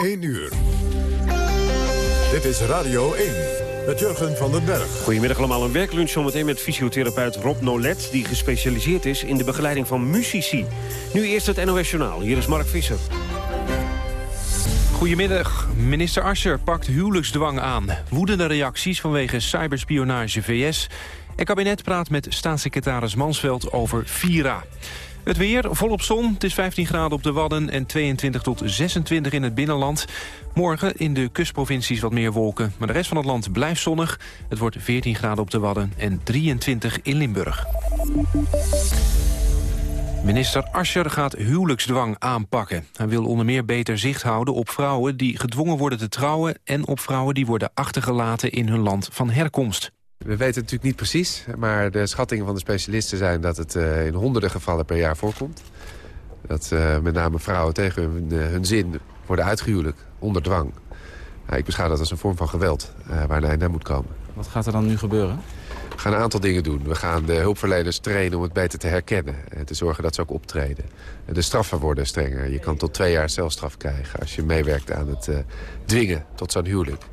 1 uur. Dit is Radio 1 met Jurgen van den Berg. Goedemiddag allemaal. Een werklunch zometeen met fysiotherapeut Rob Nolet... die gespecialiseerd is in de begeleiding van muzici. Nu eerst het NOS Journaal. Hier is Mark Visser. Goedemiddag. Minister Ascher pakt huwelijksdwang aan. Woedende reacties vanwege cyberspionage VS. En kabinet praat met staatssecretaris Mansveld over Vira. Het weer, volop zon. Het is 15 graden op de Wadden en 22 tot 26 in het binnenland. Morgen in de kustprovincies wat meer wolken. Maar de rest van het land blijft zonnig. Het wordt 14 graden op de Wadden en 23 in Limburg. Minister Ascher gaat huwelijksdwang aanpakken. Hij wil onder meer beter zicht houden op vrouwen die gedwongen worden te trouwen... en op vrouwen die worden achtergelaten in hun land van herkomst. We weten natuurlijk niet precies, maar de schattingen van de specialisten zijn dat het uh, in honderden gevallen per jaar voorkomt. Dat uh, met name vrouwen tegen hun, uh, hun, zin worden uitgehuwelijk, onder dwang. ik beschouw dat als een vorm van geweld waar een einde aan moet komen. Wat gaat er dan nu gebeuren? We gaan een aantal dingen doen. We gaan de hulpverleners trainen om het beter te herkennen. En te zorgen dat ze ook optreden. De straffen worden strenger. Je kan tot twee jaar celstraf krijgen als je meewerkt aan het dwingen tot zo'n huwelijk.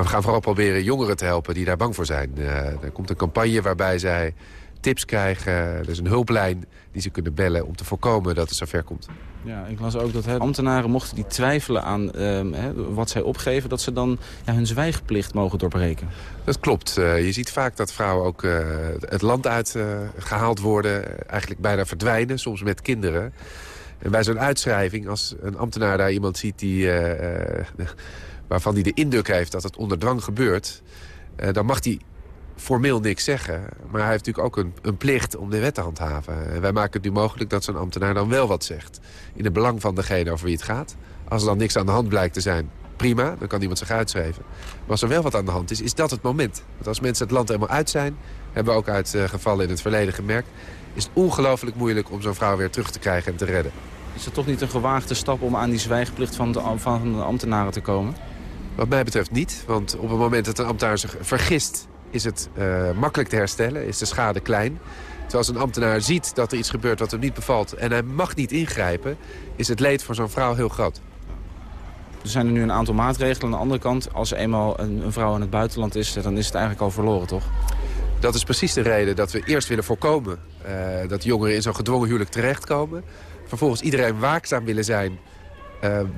Maar we gaan vooral proberen jongeren te helpen die daar bang voor zijn. Uh, er komt een campagne waarbij zij tips krijgen. Er is een hulplijn die ze kunnen bellen om te voorkomen dat het zover komt. Ja, ik las ook dat hè, ambtenaren mochten die twijfelen aan uh, hè, wat zij opgeven... dat ze dan ja, hun zwijgplicht mogen doorbreken. Dat klopt. Uh, je ziet vaak dat vrouwen ook uh, het land uit gehaald worden. Eigenlijk bijna verdwijnen, soms met kinderen. En bij zo'n uitschrijving, als een ambtenaar daar iemand ziet... die waarvan hij de indruk heeft dat het onder dwang gebeurt... Uh, dan mag hij formeel niks zeggen. Maar hij heeft natuurlijk ook een, een plicht om de wet te handhaven. En wij maken het nu mogelijk dat zo'n ambtenaar dan wel wat zegt. In het belang van degene over wie het gaat. Als er dan niks aan de hand blijkt te zijn, prima. Dan kan iemand zich uitschrijven. Maar als er wel wat aan de hand is, is dat het moment. Want als mensen het land helemaal uit zijn... hebben we ook uit uh, gevallen in het verleden gemerkt... is het ongelooflijk moeilijk om zo'n vrouw weer terug te krijgen en te redden. Is het toch niet een gewaagde stap om aan die zwijgplicht van de, van de ambtenaren te komen? Wat mij betreft niet, want op het moment dat een ambtenaar zich vergist... is het uh, makkelijk te herstellen, is de schade klein. Terwijl als een ambtenaar ziet dat er iets gebeurt wat hem niet bevalt... en hij mag niet ingrijpen, is het leed voor zo'n vrouw heel groot. Er zijn er nu een aantal maatregelen. Aan de andere kant, als eenmaal een, een vrouw in het buitenland is... dan is het eigenlijk al verloren, toch? Dat is precies de reden dat we eerst willen voorkomen... Uh, dat jongeren in zo'n gedwongen huwelijk terechtkomen. Vervolgens iedereen waakzaam willen zijn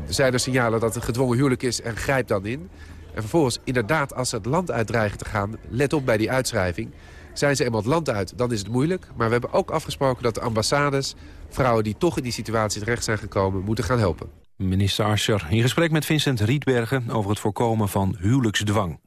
zijn er signalen dat het gedwongen huwelijk is en grijp dan in. En vervolgens, inderdaad, als ze het land uitdreigen te gaan... let op bij die uitschrijving. Zijn ze eenmaal het land uit, dan is het moeilijk. Maar we hebben ook afgesproken dat de ambassades... vrouwen die toch in die situatie terecht zijn gekomen, moeten gaan helpen. Minister Ascher in gesprek met Vincent Rietbergen... over het voorkomen van huwelijksdwang.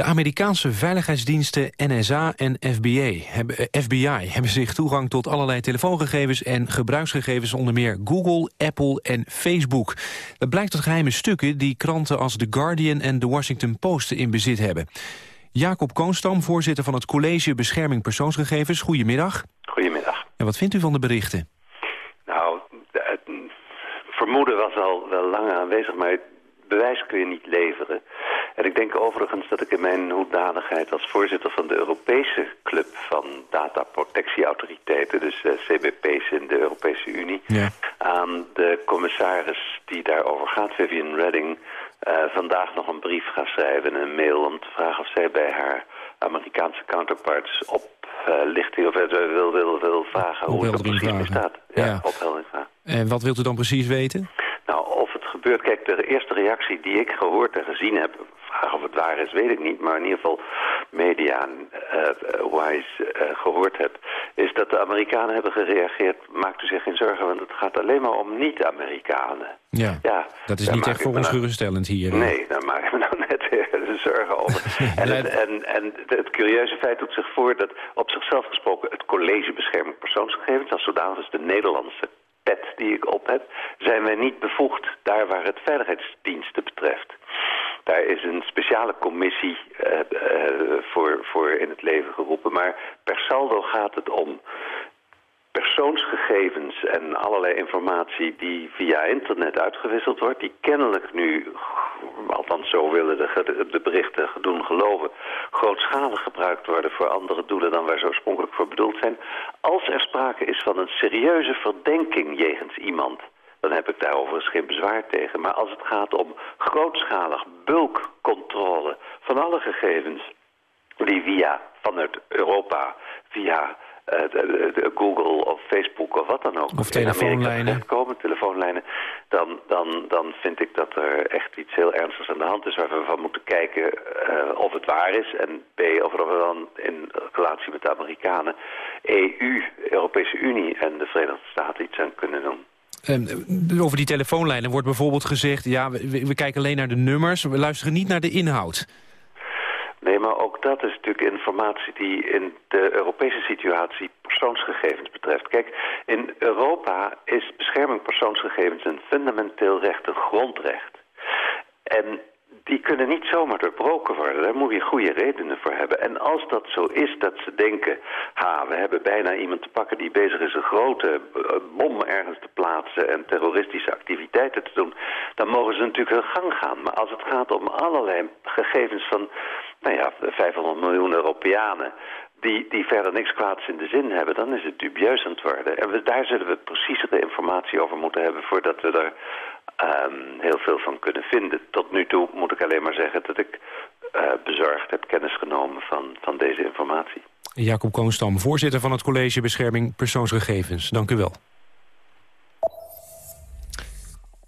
De Amerikaanse veiligheidsdiensten NSA en FBI hebben, eh, FBI hebben zich toegang tot allerlei telefoongegevens en gebruiksgegevens onder meer Google, Apple en Facebook. Dat blijkt uit geheime stukken die kranten als The Guardian en The Washington Post in bezit hebben. Jacob Koonstam, voorzitter van het College Bescherming Persoonsgegevens. Goedemiddag. Goedemiddag. En wat vindt u van de berichten? Nou, het vermoeden was al wel lang aanwezig, maar bewijs kun je niet leveren. En ik denk overigens dat ik in mijn hoedanigheid als voorzitter van de Europese Club van Dataprotectieautoriteiten, dus uh, eh, CBP's in de Europese Unie, ja. aan de commissaris die daarover gaat, Vivian Redding, uh, vandaag nog een brief ga schrijven, een mail om te vragen of zij bij haar Amerikaanse counterparts oplichting uh, of wil, wil, wil vragen hoe het precies staat. Ja, ja. opheldering vragen. En wat wilt u dan precies weten? Nou, of het gebeurt, kijk, de eerste reactie die ik gehoord en gezien heb of het waar is, weet ik niet. Maar in ieder geval media-wise uh, uh, gehoord heb... is dat de Amerikanen hebben gereageerd... maakt u zich geen zorgen, want het gaat alleen maar om niet-Amerikanen. Ja, ja, dat is niet echt voor ons geruststellend hier. Nee, daar maak ik me nou net zorgen over. en, het, en, en het curieuze feit doet zich voor dat op zichzelf gesproken... het College Bescherming Persoonsgegevens... als zodanig is de Nederlandse pet die ik op heb... zijn wij niet bevoegd daar waar het veiligheidsdiensten betreft. Daar is een speciale commissie uh, uh, voor, voor in het leven geroepen. Maar per saldo gaat het om persoonsgegevens en allerlei informatie die via internet uitgewisseld wordt... die kennelijk nu, althans zo willen de, de berichten doen geloven... grootschalig gebruikt worden voor andere doelen dan waar ze oorspronkelijk voor bedoeld zijn... als er sprake is van een serieuze verdenking jegens iemand dan heb ik daar overigens geen bezwaar tegen. Maar als het gaat om grootschalig bulkcontrole van alle gegevens die via vanuit Europa via uh, de, de Google of Facebook of wat dan ook. Of telefoonlijnen. komen, telefoonlijnen. Dan, dan, dan vind ik dat er echt iets heel ernstigs aan de hand is... waar we van moeten kijken uh, of het waar is. En B, of we dan in relatie met de Amerikanen... EU, Europese Unie en de Verenigde Staten iets aan kunnen doen. Um, over die telefoonlijnen wordt bijvoorbeeld gezegd... ja, we, we kijken alleen naar de nummers, we luisteren niet naar de inhoud. Nee, maar ook dat is natuurlijk informatie die in de Europese situatie persoonsgegevens betreft. Kijk, in Europa is bescherming persoonsgegevens een fundamenteel recht, een grondrecht. En die kunnen niet zomaar doorbroken worden. Daar moet je goede redenen voor hebben. En als dat zo is dat ze denken... ha, we hebben bijna iemand te pakken die bezig is een grote eh, bom ergens te plaatsen... en terroristische activiteiten te doen... dan mogen ze natuurlijk hun gang gaan. Maar als het gaat om allerlei gegevens van nou ja, 500 miljoen Europeanen die, die verder niks kwaads in de zin hebben, dan is het dubieus aan het worden. En we, daar zullen we preciezere informatie over moeten hebben voordat we er um, heel veel van kunnen vinden. Tot nu toe moet ik alleen maar zeggen dat ik uh, bezorgd heb kennis genomen van, van deze informatie. Jacob Koonstam, voorzitter van het College Bescherming Persoonsgegevens. Dank u wel.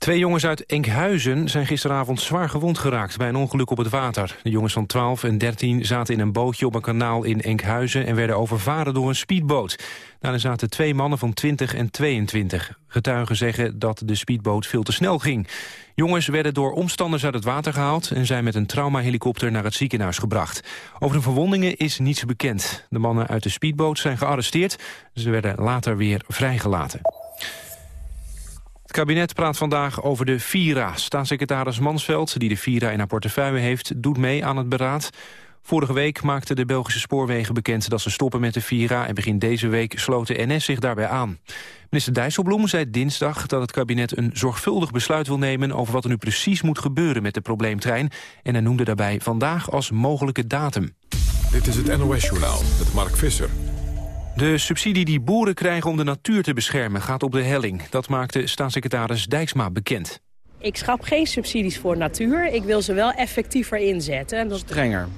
Twee jongens uit Enkhuizen zijn gisteravond zwaar gewond geraakt bij een ongeluk op het water. De jongens van 12 en 13 zaten in een bootje op een kanaal in Enkhuizen en werden overvaren door een speedboot. Daarin zaten twee mannen van 20 en 22. Getuigen zeggen dat de speedboot veel te snel ging. Jongens werden door omstanders uit het water gehaald en zijn met een traumahelikopter naar het ziekenhuis gebracht. Over de verwondingen is niets bekend. De mannen uit de speedboot zijn gearresteerd. Ze werden later weer vrijgelaten. Kabinet praat vandaag over de Vira. Staatssecretaris Mansveld, die de Vira in haar portefeuille heeft... doet mee aan het beraad. Vorige week maakte de Belgische spoorwegen bekend dat ze stoppen met de Vira... en begin deze week sloot de NS zich daarbij aan. Minister Dijsselbloem zei dinsdag dat het kabinet een zorgvuldig besluit wil nemen... over wat er nu precies moet gebeuren met de probleemtrein. En hij noemde daarbij vandaag als mogelijke datum. Dit is het NOS-journaal met Mark Visser. De subsidie die boeren krijgen om de natuur te beschermen gaat op de helling. Dat maakte staatssecretaris Dijksma bekend. Ik schap geen subsidies voor natuur. Ik wil ze wel effectiever inzetten. Dat... Strenger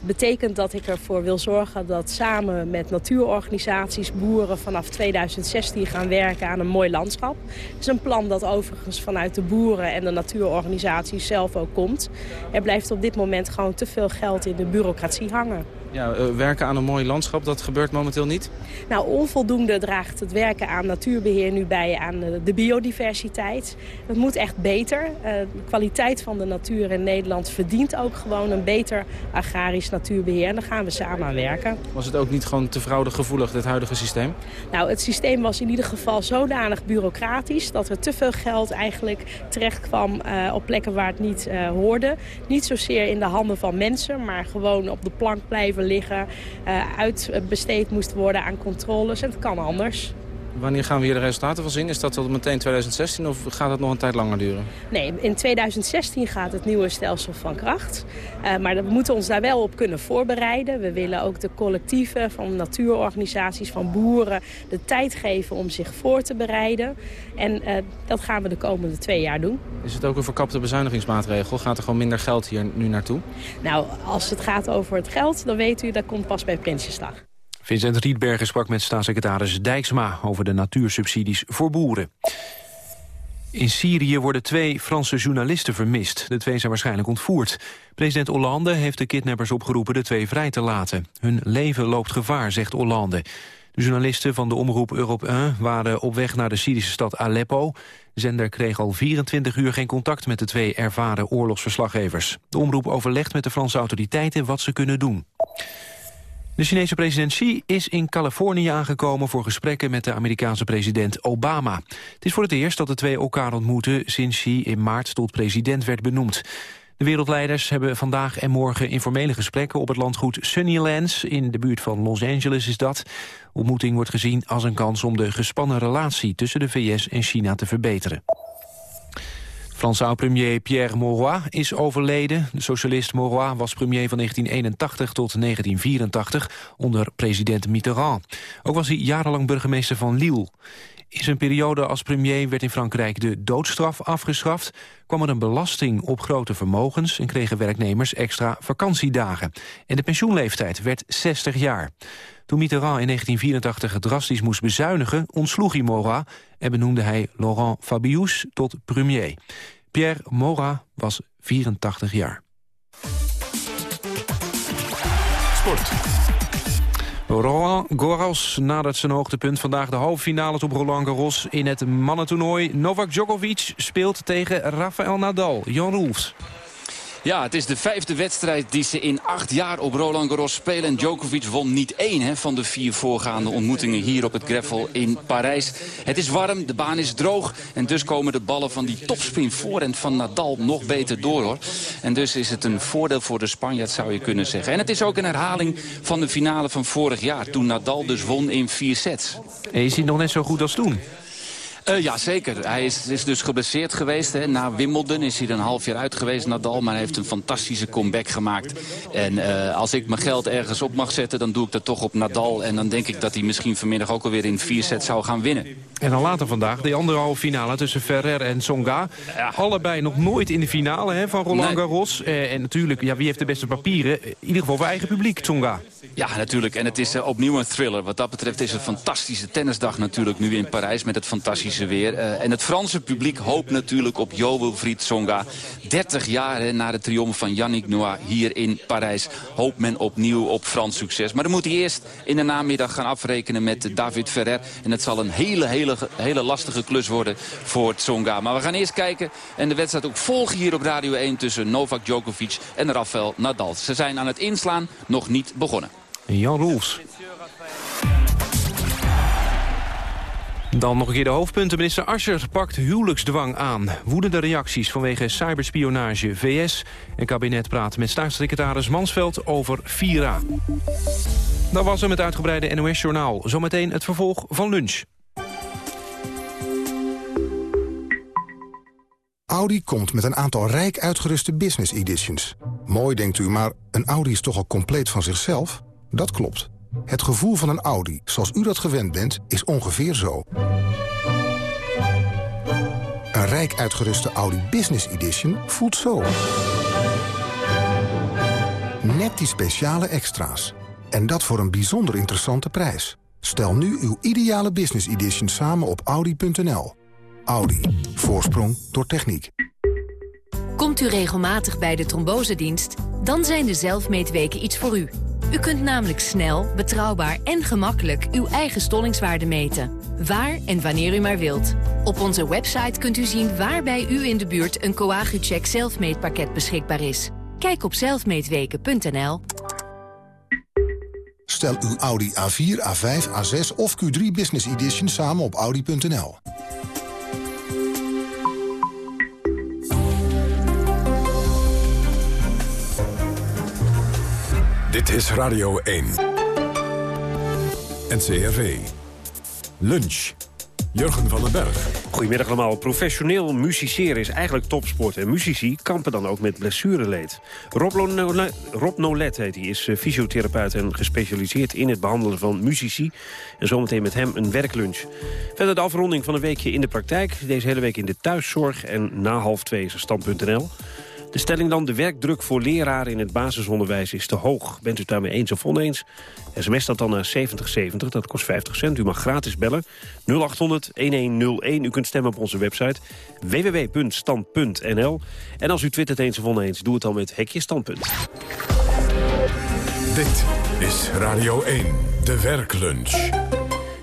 betekent dat ik ervoor wil zorgen dat samen met natuurorganisaties boeren vanaf 2016 gaan werken aan een mooi landschap. Het is een plan dat overigens vanuit de boeren en de natuurorganisaties zelf ook komt. Er blijft op dit moment gewoon te veel geld in de bureaucratie hangen. Ja, eh, werken aan een mooi landschap, dat gebeurt momenteel niet? Nou, onvoldoende draagt het werken aan natuurbeheer nu bij aan de biodiversiteit. Het moet echt beter. Eh, de kwaliteit van de natuur in Nederland verdient ook gewoon een beter agrarisch natuurbeheer. En daar gaan we samen aan werken. Was het ook niet gewoon te fraudegevoelig, dit huidige systeem? Nou, het systeem was in ieder geval zodanig bureaucratisch... dat er te veel geld eigenlijk terecht kwam uh, op plekken waar het niet hoorde. Niet zozeer in de handen van mensen, maar gewoon op de plank blijven liggen, uh, uitbesteed moest worden aan controles. En het kan anders. Wanneer gaan we hier de resultaten van zien? Is dat tot meteen 2016 of gaat het nog een tijd langer duren? Nee, in 2016 gaat het nieuwe stelsel van kracht. Uh, maar we moeten ons daar wel op kunnen voorbereiden. We willen ook de collectieven van natuurorganisaties, van boeren... de tijd geven om zich voor te bereiden. En uh, dat gaan we de komende twee jaar doen. Is het ook een verkapte bezuinigingsmaatregel? Gaat er gewoon minder geld hier nu naartoe? Nou, als het gaat over het geld, dan weet u, dat komt pas bij Prinsjesdag. Vincent Rietbergen sprak met staatssecretaris Dijksma... over de natuursubsidies voor boeren. In Syrië worden twee Franse journalisten vermist. De twee zijn waarschijnlijk ontvoerd. President Hollande heeft de kidnappers opgeroepen de twee vrij te laten. Hun leven loopt gevaar, zegt Hollande. De journalisten van de omroep Europe 1 waren op weg naar de Syrische stad Aleppo. De zender kreeg al 24 uur geen contact met de twee ervaren oorlogsverslaggevers. De omroep overlegt met de Franse autoriteiten wat ze kunnen doen. De Chinese president Xi is in Californië aangekomen voor gesprekken met de Amerikaanse president Obama. Het is voor het eerst dat de twee elkaar ontmoeten sinds Xi in maart tot president werd benoemd. De wereldleiders hebben vandaag en morgen informele gesprekken op het landgoed Sunnylands. In de buurt van Los Angeles is dat. Ontmoeting wordt gezien als een kans om de gespannen relatie tussen de VS en China te verbeteren. Franse oud-premier Pierre Mauroy is overleden. De socialist Mauroy was premier van 1981 tot 1984 onder president Mitterrand. Ook was hij jarenlang burgemeester van Lille. In zijn periode als premier werd in Frankrijk de doodstraf afgeschaft... kwam er een belasting op grote vermogens... en kregen werknemers extra vakantiedagen. En de pensioenleeftijd werd 60 jaar. Toen Mitterrand in 1984 drastisch moest bezuinigen... ontsloeg hij Mora en benoemde hij Laurent Fabius tot premier. Pierre Mora was 84 jaar. Sport. Roland Garros nadert zijn hoogtepunt. Vandaag de halve finales op Roland Garros in het mannentoernooi. Novak Djokovic speelt tegen Rafael Nadal. Jan Roels. Ja, het is de vijfde wedstrijd die ze in acht jaar op Roland Garros spelen. En Djokovic won niet één hè, van de vier voorgaande ontmoetingen hier op het Greffel in Parijs. Het is warm, de baan is droog. En dus komen de ballen van die topspin voorhand van Nadal nog beter door. Hoor. En dus is het een voordeel voor de Spanjaard zou je kunnen zeggen. En het is ook een herhaling van de finale van vorig jaar. Toen Nadal dus won in vier sets. En is hij nog net zo goed als toen? Uh, ja, zeker. Hij is, is dus geblesseerd geweest. Hè. Na Wimbledon is hij er een half jaar uit geweest, Nadal. Maar hij heeft een fantastische comeback gemaakt. En uh, als ik mijn geld ergens op mag zetten, dan doe ik dat toch op Nadal. En dan denk ik dat hij misschien vanmiddag ook alweer in vier sets zou gaan winnen. En dan later vandaag de andere halve finale tussen Ferrer en Tsonga. Ja. Allebei nog nooit in de finale hè, van Roland Garros. Uh, en natuurlijk, ja, wie heeft de beste papieren? In ieder geval voor eigen publiek, Tsonga. Ja, natuurlijk. En het is uh, opnieuw een thriller. Wat dat betreft is het een fantastische tennisdag natuurlijk nu in Parijs met het fantastische weer. Uh, en het Franse publiek hoopt natuurlijk op Jo Wilfried Tsonga. 30 jaar na de triomf van Yannick Noah hier in Parijs hoopt men opnieuw op Frans succes. Maar dan moet hij eerst in de namiddag gaan afrekenen met David Ferrer. En het zal een hele, hele, hele lastige klus worden voor Tsonga. Maar we gaan eerst kijken en de wedstrijd ook volgen hier op Radio 1 tussen Novak Djokovic en Rafael Nadal. Ze zijn aan het inslaan, nog niet begonnen. Jan Roels. Dan nog een keer de hoofdpunten. Minister Ascher pakt huwelijksdwang aan. Woedende reacties vanwege cyberspionage VS. En kabinet praat met staatssecretaris Mansveld over Vira. Dat was hem het uitgebreide NOS-journaal. Zometeen het vervolg van lunch. Audi komt met een aantal rijk uitgeruste business editions. Mooi denkt u, maar een Audi is toch al compleet van zichzelf? Dat klopt. Het gevoel van een Audi, zoals u dat gewend bent, is ongeveer zo. Een rijk uitgeruste Audi Business Edition voelt zo. Net die speciale extra's. En dat voor een bijzonder interessante prijs. Stel nu uw ideale Business Edition samen op Audi.nl. Audi. Voorsprong door techniek. Komt u regelmatig bij de trombosedienst? Dan zijn de zelfmeetweken iets voor u. U kunt namelijk snel, betrouwbaar en gemakkelijk uw eigen stollingswaarde meten. Waar en wanneer u maar wilt. Op onze website kunt u zien waar bij u in de buurt een Coagucheck zelfmeetpakket beschikbaar is. Kijk op zelfmeetweken.nl. Stel uw Audi A4, A5, A6 of Q3 Business Edition samen op Audi.nl. Dit is Radio 1. NCRV. Lunch. Jurgen van den Berg. Goedemiddag allemaal. Professioneel musiceren is eigenlijk topsport. En muzici kampen dan ook met blessureleed. Rob, Nolet, heet hij, is eh, fysiotherapeut en gespecialiseerd in het behandelen van muzici. En zometeen met hem een werklunch. Verder de afronding van een weekje in de praktijk. Deze hele week in de thuiszorg en na half twee is er stand.nl. De stelling dan, de werkdruk voor leraren in het basisonderwijs is te hoog. Bent u het daarmee eens of oneens? SMS dat dan naar 7070, dat kost 50 cent. U mag gratis bellen. 0800-1101. U kunt stemmen op onze website www.stand.nl. En als u twittert eens of oneens, doe het dan met Hekje Standpunt. Dit is Radio 1, de werklunch.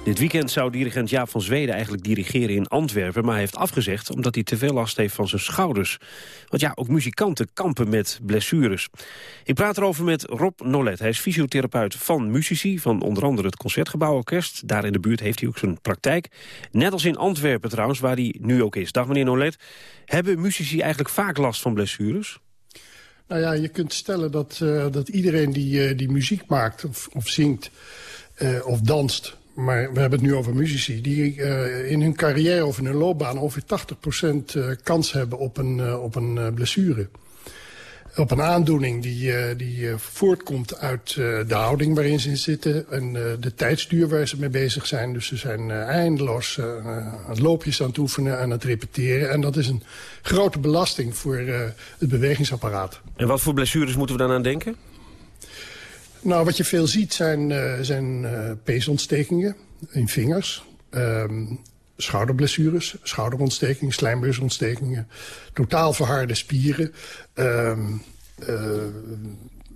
Dit weekend zou dirigent Jaap van Zweden eigenlijk dirigeren in Antwerpen... maar hij heeft afgezegd omdat hij te veel last heeft van zijn schouders. Want ja, ook muzikanten kampen met blessures. Ik praat erover met Rob Nolet. Hij is fysiotherapeut van muzici, van onder andere het Concertgebouworkest. Daar in de buurt heeft hij ook zijn praktijk. Net als in Antwerpen trouwens, waar hij nu ook is. Dag meneer Nolet. Hebben muzici eigenlijk vaak last van blessures? Nou ja, je kunt stellen dat, uh, dat iedereen die, uh, die muziek maakt of, of zingt uh, of danst maar we hebben het nu over muzici... die in hun carrière of in hun loopbaan ongeveer 80% kans hebben op een, op een blessure op een aandoening die, die voortkomt uit de houding waarin ze zitten... en de tijdsduur waar ze mee bezig zijn. Dus ze zijn eindeloos aan loopjes aan het oefenen, aan het repeteren. En dat is een grote belasting voor het bewegingsapparaat. En wat voor blessures moeten we dan aan denken? Nou, wat je veel ziet zijn, zijn peesontstekingen in vingers... Um, schouderblessures, schouderontstekingen, slijmbeursontstekingen, totaal verharde spieren, uh, uh,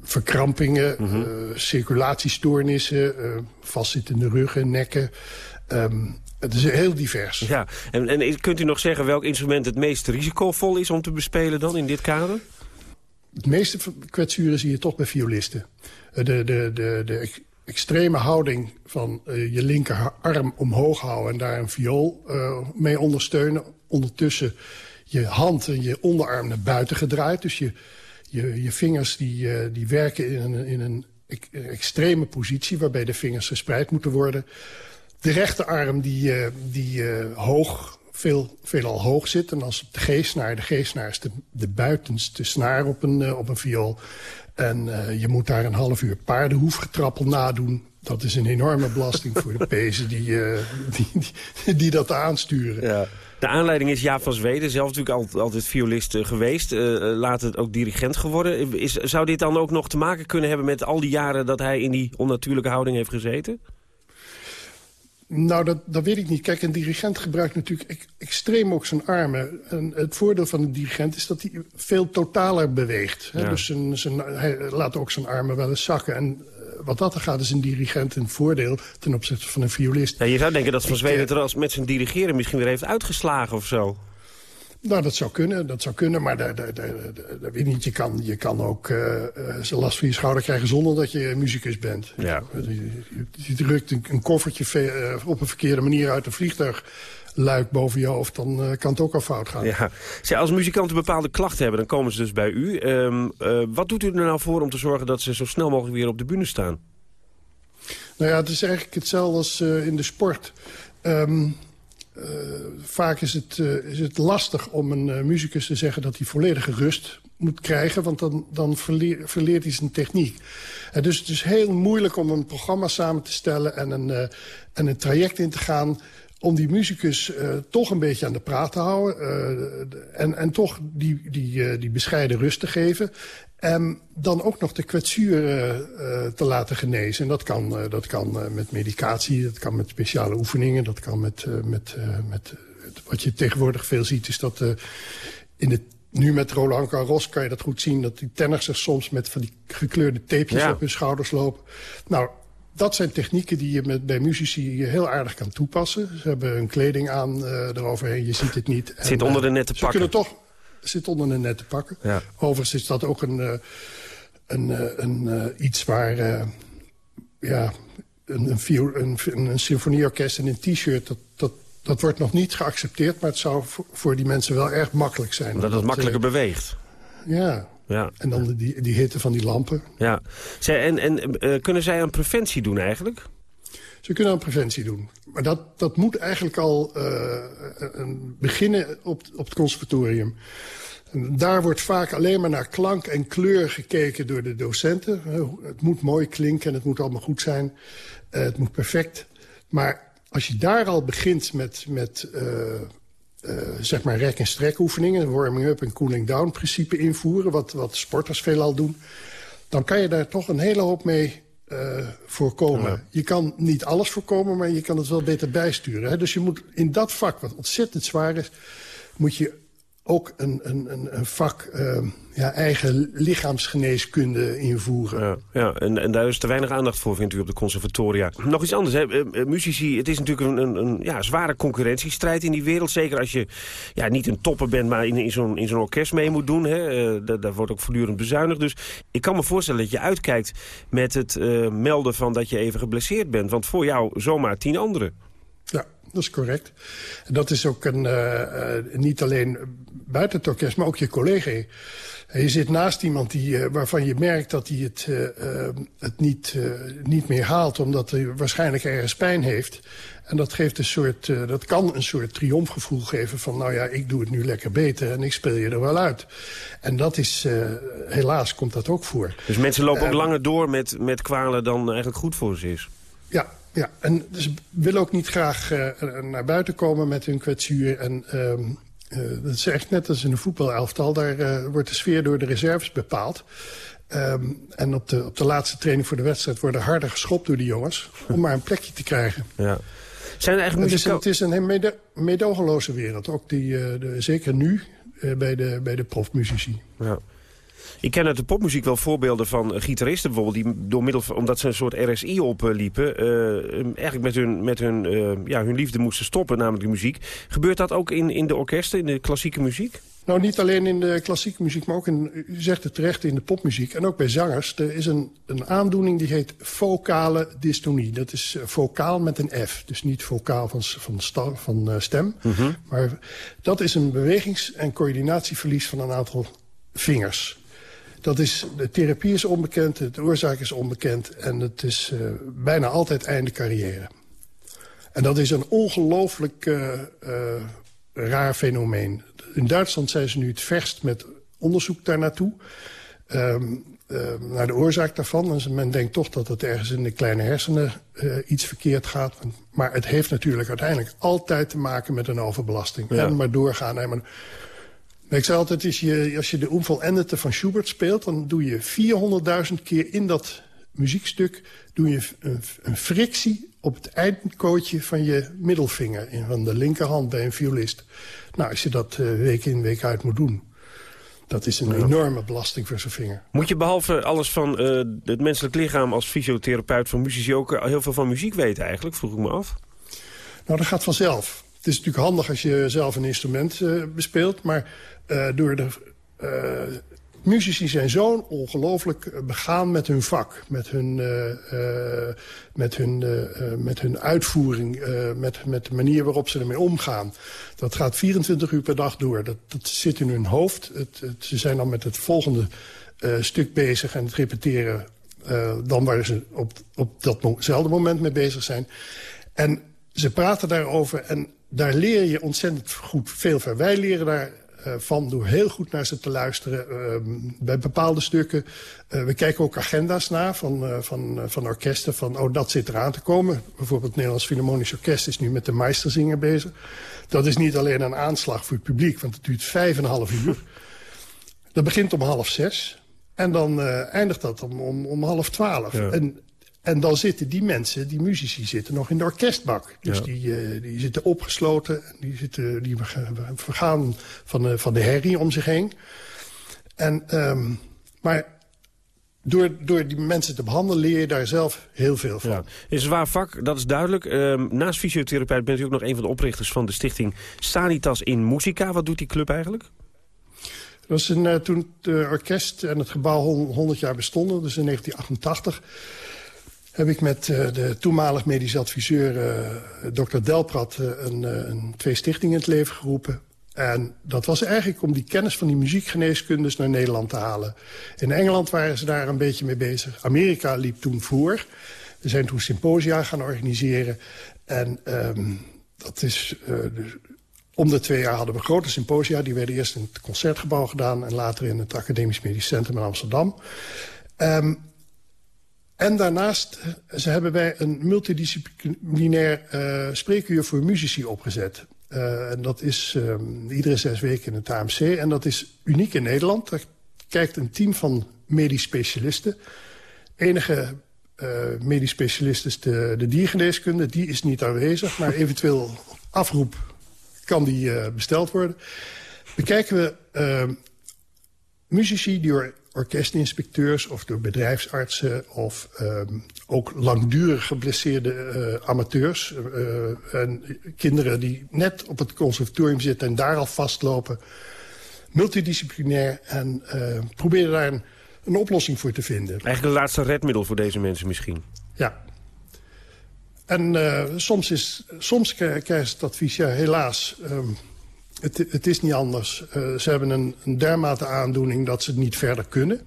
verkrampingen, mm circulatiestoornissen, vastzittende ruggen, nekken. Um, het is heel divers. Ja, en, en kunt u nog zeggen welk instrument het meest risicovol is om te bespelen dan in dit kader? De meeste kwetsuren zie je toch bij violisten. De, de, de, de extreme houding van uh, je linkerarm omhoog houden... en daar een viool uh, mee ondersteunen. Ondertussen je hand en je onderarm naar buiten gedraaid. Dus je, je, je vingers die, die werken in een, in een extreme positie... waarbij de vingers gespreid moeten worden. De rechterarm die, die hoog, veel, veelal hoog zit. En als op de G-snaar, de G-snaar is de, de buitenste snaar op een, op een viool... En uh, je moet daar een half uur paardenhoefgetrappel nadoen. Dat is een enorme belasting voor de pezen die, uh, die, die, die, dat aansturen. Ja. De aanleiding is Jaap van Zweden, zelf natuurlijk altijd, altijd violist uh, geweest. later ook dirigent geworden. Is, zou dit dan ook nog te maken kunnen hebben met al die jaren dat hij in die onnatuurlijke houding heeft gezeten? Nou, dat, dat weet ik niet. Kijk, een dirigent gebruikt natuurlijk extreem ook zijn armen. En het voordeel van een dirigent is dat hij veel totaler beweegt. Hè? Dus zijn, zijn, hij laat ook zijn armen wel eens zakken. En eh, wat dat er gaat, is een dirigent een voordeel ten opzichte van een violist. Ja, je zou denken dat Van Zweden het er als met zijn dirigeren misschien weer heeft uitgeslagen of zo. Nou, dat zou kunnen, dat zou kunnen, maar dat weet niet. Je kan, je kan ook uh, last van je schouder krijgen zonder dat je muzikus bent. Ja. Je, je, drukt een, een koffertje uh, op een verkeerde manier uit een vliegtuig luik boven je hoofd, dan uh, kan het ook al fout gaan. Ja. Zeg, als muzikanten bepaalde klachten hebben, dan komen ze dus bij u. Um, uh, wat doet u er nou voor om te zorgen dat ze zo snel mogelijk weer op de bühne staan? Nou ja, het is eigenlijk hetzelfde als uh, in de sport. Um, uh, vaak is het, uh, is het lastig om een uh, muzikus te zeggen dat hij volledige rust moet krijgen, want dan, dan verleer, verleert hij zijn techniek. dus het is heel moeilijk om een programma samen te stellen en een, en een traject in te gaan om die muzikus toch een beetje aan de praat te houden. En, en toch die, die, die bescheiden rust te geven. En dan ook nog de kwetsuur te laten genezen. En dat kan, dat kan met medicatie, dat kan met speciale oefeningen. Dat kan met, met, met wat je tegenwoordig veel ziet, is dat in de nu met Roland Garros kan je dat goed zien... dat die tennissers soms met van die gekleurde tapejes ja. op hun schouders lopen. Nou, dat zijn technieken die je met, bij muzici heel aardig kan toepassen. Ze hebben hun kleding aan uh, eroverheen, je ziet het niet. Het zit onder de net te pakken. Ze kunnen toch zit onder de net te pakken. Ja. Overigens is dat ook een, uh, een, uh, een uh, iets waar ja, een, een, een, een symfonieorkest en een t-shirt... Dat, dat, dat wordt nog niet geaccepteerd, maar het zou voor, die mensen wel erg makkelijk zijn. Omdat het makkelijker beweegt. Ja, ja. En dan die, die hitte van die lampen. Ja. Zij, en en uh, kunnen zij aan preventie doen eigenlijk? Ze kunnen aan preventie doen. Maar dat, dat moet eigenlijk al uh, beginnen op, op het conservatorium. En daar wordt vaak alleen maar naar klank en kleur gekeken door de docenten. Het moet mooi klinken en het moet allemaal goed zijn. Uh, het moet perfect. Maar als je daar al begint met, met uh, zeg maar rek- en strekoefeningen... warming-up en cooling-down principe invoeren... Wat, wat sporters veelal doen... dan kan je daar toch een hele hoop mee uh, voorkomen. Ja. Je kan niet alles voorkomen, maar je kan het wel beter bijsturen. Hè? Dus je moet in dat vak, wat ontzettend zwaar is... moet je ook een, een, een vak uh, ja, eigen lichaamsgeneeskunde invoeren. Ja, ja en, en, daar is te weinig aandacht voor, vindt u, op de conservatoria. Nog iets anders, hè. Eh, eh, muzici, het is natuurlijk een, een, ja, zware concurrentiestrijd in die wereld. Zeker als je ja, niet een topper bent, maar in, in zo'n zo'n orkest mee moet doen. Hè. Uh, daar, daar wordt ook voortdurend bezuinigd. Dus ik kan me voorstellen dat je uitkijkt met het melden van dat je even geblesseerd bent. Want voor jou zomaar tien anderen. Dat is correct. En dat is ook een, uh, uh, niet alleen buiten het orkest, maar ook je collega. Je zit naast iemand die, uh, waarvan je merkt dat hij het, uh, het niet, niet meer haalt... omdat hij waarschijnlijk ergens pijn heeft. En dat, geeft een soort, dat kan een soort triomfgevoel geven van... nou ja, ik doe het nu lekker beter en ik speel je er wel uit. En dat is, helaas komt dat ook voor. Dus mensen lopen ook langer door met, met kwalen dan eigenlijk goed voor ze is? Ja, ja, en ze willen ook niet graag uh, naar buiten komen met hun kwetsuur. En uh, dat is echt net als in een voetbalelftal. Daar uh, wordt de sfeer door de reserves bepaald. Um, en op de, op de laatste training voor de wedstrijd worden harder geschopt door die jongens. Om maar een plekje te krijgen. Ja. Zijn er eigenlijk het, is, het is een medogeloze wereld. Ook die, de, zeker nu bij, de, bij de profmuzici. Ja. Ik ken uit de popmuziek wel voorbeelden van gitaristen bijvoorbeeld... die door middel van, omdat ze een soort RSI opliepen... Uh, eigenlijk met, hun, met hun, uh, ja, hun liefde moesten stoppen, namelijk de muziek. Gebeurt dat ook in, in de orkesten, in de klassieke muziek? Nou, niet alleen in de klassieke muziek, maar ook in, u zegt het terecht, in de popmuziek. En ook bij zangers. Er is een, een aandoening die heet vocale dystonie. Dat is vocaal met een F. Dus niet vocaal van, van, sta, van stem. Mm -hmm. Maar dat is een bewegings- en coördinatieverlies van een aantal vingers. Dat is, de therapie is onbekend, de oorzaak is onbekend... en het is uh, bijna altijd einde carrière. En dat is een ongelooflijk uh, uh, raar fenomeen. In Duitsland zijn ze nu het verst met onderzoek daar naartoe. Um, naar de oorzaak daarvan. En men denkt toch dat het ergens in de kleine hersenen iets verkeerd gaat. Maar het heeft natuurlijk uiteindelijk altijd te maken met een overbelasting. Ja. En maar doorgaan. En maar ik zei altijd, als je, als je de Endete van Schubert speelt... dan doe je 400.000 keer in dat muziekstuk... doe je een, een, frictie op het eindkootje van je middelvinger... van de linkerhand bij een violist. Nou, als je dat uh, week in, week uit moet doen... Dat is een enorme belasting voor zijn vinger. Moet je behalve alles van uh, het menselijk lichaam als fysiotherapeut van muzici... ook heel veel van muziek weten eigenlijk, vroeg ik me af? Nou, dat gaat vanzelf. Het is natuurlijk handig als je zelf een instrument uh, bespeelt... maar uh, door de... Uh, muzici zijn zo ongelooflijk begaan met hun vak. Met hun, met hun, met hun uitvoering. met, met de manier waarop ze ermee omgaan. Dat gaat 24 uur per dag door. Dat, dat zit in hun hoofd. Het, ze zijn dan met het volgende stuk bezig en het repeteren... dan waar ze op, op datzelfde moment mee bezig zijn. En ze praten daarover en daar leer je ontzettend goed veel van. Wij leren daar uh, van door heel goed naar ze te luisteren. Uh, bij bepaalde stukken. Uh, we kijken ook agenda's na van, van, van orkesten. Van, oh, dat zit eraan te komen. Bijvoorbeeld het Nederlands Philharmonisch Orkest is nu met de Meisterzinger bezig. Dat is niet alleen een aanslag voor het publiek, want het duurt vijf en een half uur. Dat begint om half zes. En dan eindigt dat om, om, om half twaalf. Ja. En en dan zitten die mensen, die muzici, zitten nog in de orkestbak. Dus ja. die, uh, die zitten opgesloten. Die, zitten, die vergaan van de, van de herrie om zich heen. En, um, maar door, door die mensen te behandelen leer je daar zelf heel veel van. Ja. Is een zwaar vak, dat is duidelijk. Um, naast fysiotherapeut bent u ook nog een van de oprichters van de stichting Sanitas in Musica. Wat doet die club eigenlijk? Dat was een, uh, toen het orkest en het gebouw 100 jaar bestonden, dus in 1988 heb ik met uh, de toenmalig medisch adviseur uh, dokter Delprat uh, een, een, twee stichtingen in het leven geroepen. En dat was eigenlijk om die kennis van die muziekgeneeskundes naar Nederland te halen. In Engeland waren ze daar een beetje mee bezig. Amerika liep toen voor. We zijn toen symposia gaan organiseren. En um, dat is... Dus om de twee jaar hadden we grote symposia. Die werden eerst in het Concertgebouw gedaan... en later in het Academisch Medisch Centrum in Amsterdam. Um, en daarnaast ze hebben wij een multidisciplinair uh, spreekuur voor muzici opgezet. Uh, en dat is um, iedere zes weken in het AMC. En dat is uniek in Nederland. Daar kijkt een team van medisch specialisten. Enige uh, medisch specialist is de, de diergeneeskunde. Die is niet aanwezig, maar eventueel afroep kan die besteld worden. Bekijken we ehm, muzici die door orkestinspecteurs of door bedrijfsartsen... of um, ook langdurig geblesseerde uh, amateurs. Uh, en kinderen die net op het conservatorium zitten en daar al vastlopen. Multidisciplinair en uh, proberen daar een, een, oplossing voor te vinden. Eigenlijk de laatste redmiddel voor deze mensen misschien. Ja. En soms, is, soms krijgen ze het advies, ja helaas... Um, het, het, is niet anders. Uh, ze hebben een, een, dermate aandoening dat ze het niet verder kunnen.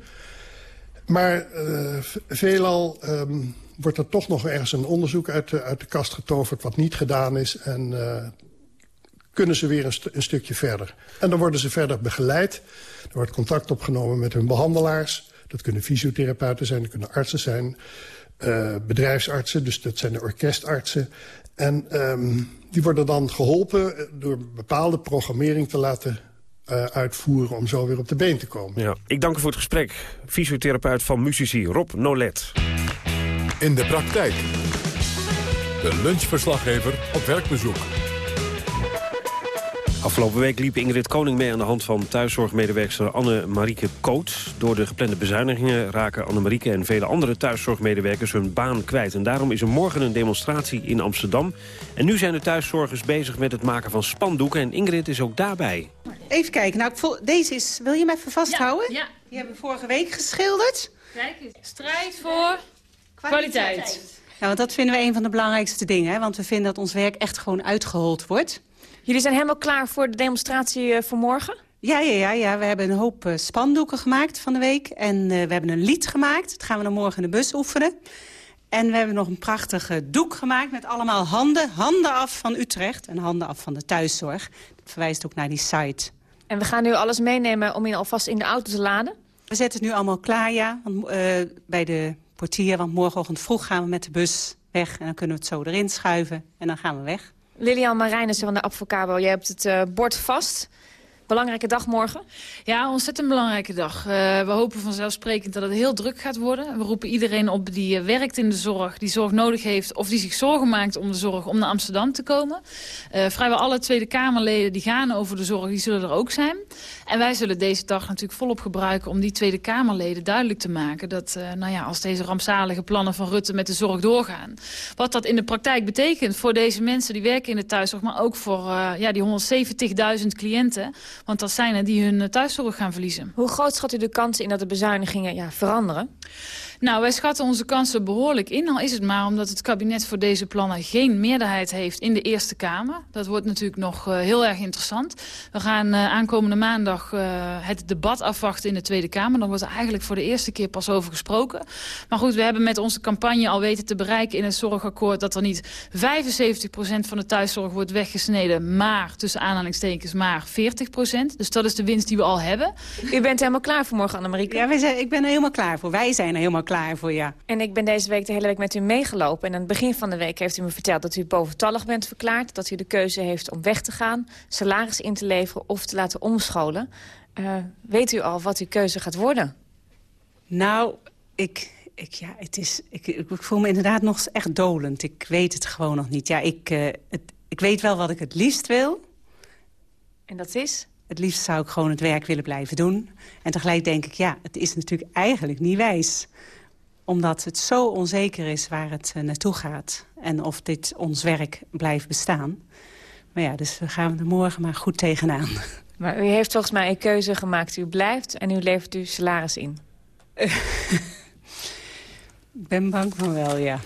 Maar uh, veelal um, wordt er toch nog ergens een onderzoek uit de, uit de kast getoverd... wat niet gedaan is en uh, kunnen ze weer een, een, stukje verder. En dan worden ze verder begeleid. Er wordt contact opgenomen met hun behandelaars. Dat kunnen fysiotherapeuten zijn, dat kunnen artsen zijn... bedrijfsartsen, dus dat zijn de orkestartsen. En um, die worden dan geholpen door bepaalde programmering te laten uh, uitvoeren... om zo weer op de been te komen. Ja. Ik dank u voor het gesprek. Fysiotherapeut van Musici, Rob Nolet. In de praktijk. De lunchverslaggever op werkbezoek. Afgelopen week liep Ingrid Koning mee aan de hand van thuiszorgmedewerkster Anne-Marieke Koot. Door de geplande bezuinigingen raken Anne-Marieke en vele andere thuiszorgmedewerkers hun baan kwijt. En daarom is er morgen een demonstratie in Amsterdam. En nu zijn de thuiszorgers bezig met het maken van spandoeken en Ingrid is ook daarbij. Even kijken, nou, deze is, wil je hem even vasthouden? Ja. Die hebben we vorige week geschilderd. Kijk eens, strijd voor kwaliteit. kwaliteit. Ja, want dat vinden we een van de belangrijkste dingen. Hè? Want we vinden dat ons werk echt gewoon uitgehold wordt. Jullie zijn helemaal klaar voor de demonstratie uh, voor morgen? Ja, ja, ja, ja, we hebben een hoop uh, spandoeken gemaakt van de week. En uh, we hebben een lied gemaakt. Dat gaan we dan morgen in de bus oefenen. En we hebben nog een prachtig doek gemaakt met allemaal handen. Handen af van Utrecht en handen af van de thuiszorg. Dat verwijst ook naar die site. En we gaan nu alles meenemen om je alvast in de auto te laden? We zetten het nu allemaal klaar, ja. Want, bij de portier, want morgenochtend vroeg gaan we met de bus weg. En dan kunnen we het zo erin schuiven en dan gaan we weg. Lilian Marijnissen van de Advocabo, jij hebt het uh, bord vast. Belangrijke dag morgen? Ja, ontzettend belangrijke dag. Uh, we hopen vanzelfsprekend dat het heel druk gaat worden. We roepen iedereen op die uh, werkt in de zorg, die zorg nodig heeft... of die zich zorgen maakt om de zorg om naar Amsterdam te komen. Uh, vrijwel alle Tweede Kamerleden die gaan over de zorg, die zullen er ook zijn. En wij zullen deze dag natuurlijk volop gebruiken om die Tweede Kamerleden duidelijk te maken... dat nou ja, als deze rampzalige plannen van Rutte met de zorg doorgaan... wat dat in de praktijk betekent voor deze mensen die werken in de thuiszorg... maar ook voor ja, die 170.000 cliënten want dat zijn er die hun thuiszorg gaan verliezen. Hoe groot schat u de kans in dat de bezuinigingen ja, veranderen? Nou, wij schatten onze kansen behoorlijk in. Al is het maar omdat het kabinet voor deze plannen geen meerderheid heeft in de Eerste Kamer. Dat wordt natuurlijk nog uh, heel erg interessant. We gaan uh, aankomende maandag uh, het debat afwachten in de Tweede Kamer. Dan wordt er eigenlijk voor de eerste keer pas over gesproken. Maar goed, we hebben met onze campagne al weten te bereiken in het zorgakkoord... dat er niet 75% van de thuiszorg wordt weggesneden, maar, tussen aanhalingstekens, maar 40%. Dus dat is de winst die we al hebben. U bent helemaal klaar voor morgen, Annemarie. Ja, wij zijn, ik ben er helemaal klaar voor. Wij zijn er helemaal klaar voor, ja. En ik ben deze week de hele week met u meegelopen. En aan het begin van de week heeft u me verteld dat u boventallig bent verklaard. Dat u de keuze heeft om weg te gaan, salaris in te leveren of te laten omscholen. Uh, weet u al wat uw keuze gaat worden? Nou, ik, ik, ja, het is, ik, ik, voel me inderdaad nog echt dolend. Ik weet het gewoon nog niet. Ja, ik, uh, het, ik weet wel wat ik het liefst wil. En dat is? Het liefst zou ik gewoon het werk willen blijven doen. En tegelijk denk ik, ja, het is natuurlijk eigenlijk niet wijs. Omdat het zo onzeker is waar het uh, naartoe gaat. En of dit ons werk blijft bestaan. Maar ja, dus we gaan er morgen maar goed tegenaan. Maar u heeft volgens mij een keuze gemaakt. U blijft en u levert uw salaris in. Ik ben bang van wel, ja.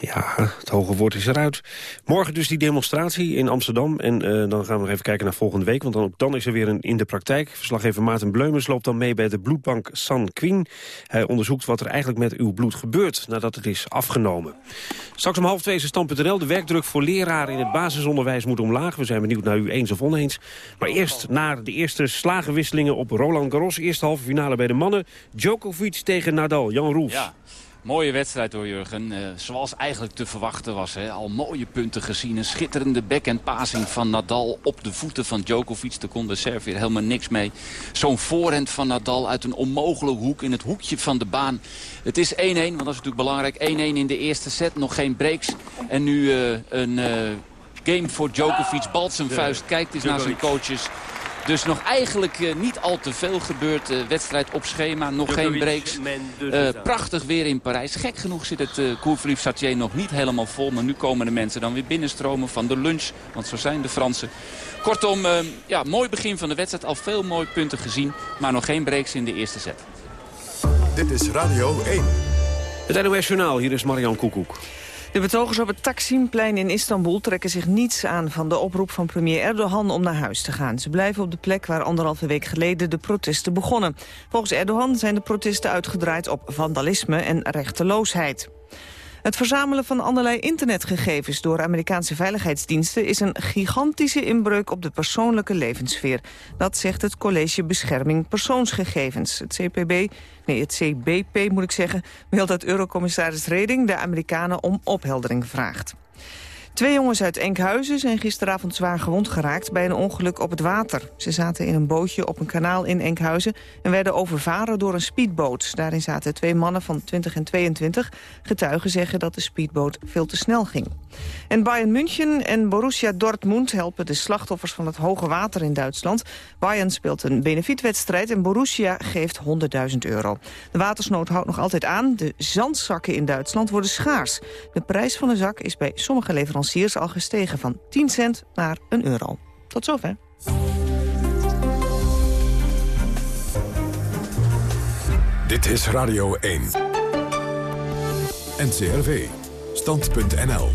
Ja, het hoge woord is eruit. Morgen dus die demonstratie in Amsterdam. En uh, dan gaan we nog even kijken naar volgende week. Want dan, ook dan is er weer een in de praktijk. Verslaggever Maarten Bleumers loopt dan mee bij de bloedbank San Queen. Hij onderzoekt wat er eigenlijk met uw bloed gebeurt nadat het is afgenomen. Straks om half twee is stand.nl. De werkdruk voor leraren in het basisonderwijs moet omlaag. We zijn benieuwd naar u eens of oneens. Maar eerst naar de eerste slagenwisselingen op Roland Garros. Eerste halve finale bij de mannen. Djokovic tegen Nadal. Jan Roels. Ja. Mooie wedstrijd hoor Jurgen. Uh, zoals eigenlijk te verwachten was. Hè. Al mooie punten gezien. Een schitterende backhand van Nadal op de voeten van Djokovic. Daar kon de Servier helemaal niks mee. Zo'n voorhand van Nadal uit een onmogelijke hoek in het hoekje van de baan. Het is 1-1, want dat is natuurlijk belangrijk. 1-1 in de eerste set. Nog geen breaks. En nu uh, een uh, game voor Djokovic. Balt zijn vuist. Kijkt eens naar zijn coaches. Dus nog eigenlijk uh, niet al te veel gebeurd. Uh, wedstrijd op schema, nog geen breaks. Uh, prachtig weer in Parijs. Gek genoeg zit het uh, Couvre Satier nog niet helemaal vol. Maar nu komen de mensen dan weer binnenstromen van de lunch. Want zo zijn de Fransen. Kortom, ja, mooi begin van de wedstrijd. Al veel mooie punten gezien. Maar nog geen breaks in de eerste set. Dit is Radio 1. Het NOS Journaal, hier is Marian Koekoek. De betogers op het Taksimplein in Istanbul trekken zich niets aan van de oproep van premier Erdogan om naar huis te gaan. Ze blijven op de plek waar anderhalve week geleden de protesten begonnen. Volgens Erdogan zijn de protesten uitgedraaid op vandalisme en rechteloosheid. Het verzamelen van allerlei internetgegevens door Amerikaanse veiligheidsdiensten is een gigantische inbreuk op de persoonlijke levenssfeer. Dat zegt het College Bescherming Persoonsgegevens. Het CPB, nee het CBP moet ik zeggen, wil dat Eurocommissaris Reding de Amerikanen om opheldering vraagt. Twee jongens uit Enkhuizen zijn gisteravond zwaar gewond geraakt bij een ongeluk op het water. Ze zaten in een bootje op een kanaal in Enkhuizen en werden overvaren door een speedboot. Daarin zaten twee mannen van 20 en 22. Getuigen zeggen dat de speedboot veel te snel ging. En Bayern München en Borussia Dortmund helpen de slachtoffers van het hoge water in Duitsland. Bayern speelt een benefietwedstrijd en Borussia geeft 100.000 euro. De watersnood houdt nog altijd aan. De zandzakken in Duitsland worden schaars. De prijs van een zak is bij sommige leveranciers al gestegen van 10 cent naar een euro. Tot zover. Dit is Radio 1. NCRV. Stand.nl.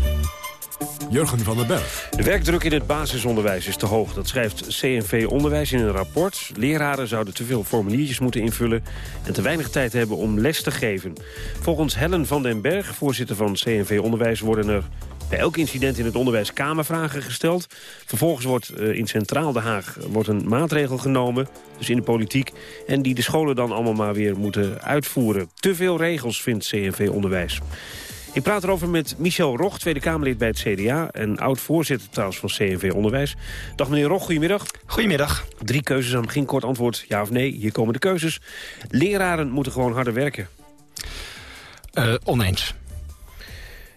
Jurgen van den Berg. De werkdruk in het basisonderwijs is te hoog. Dat schrijft CNV Onderwijs in een rapport. Leraren zouden te veel formuliertjes moeten invullen... en te weinig tijd hebben om les te geven. Volgens Helen van den Berg, voorzitter van CNV Onderwijs... worden er bij elk incident in het onderwijs kamervragen gesteld. Vervolgens wordt uh, in Centraal Den Haag wordt een maatregel genomen, dus in de politiek... en die de scholen dan allemaal maar weer moeten uitvoeren. Te veel regels, vindt CNV Onderwijs. Ik praat erover met Michel Roch, Tweede Kamerlid bij het CDA... en oud-voorzitter trouwens van CNV Onderwijs. Dag meneer Roch, goedemiddag. Goedemiddag. Drie keuzes aan het begin, kort antwoord ja of nee. Hier komen de keuzes. Leraren moeten gewoon harder werken. Uh, oneens.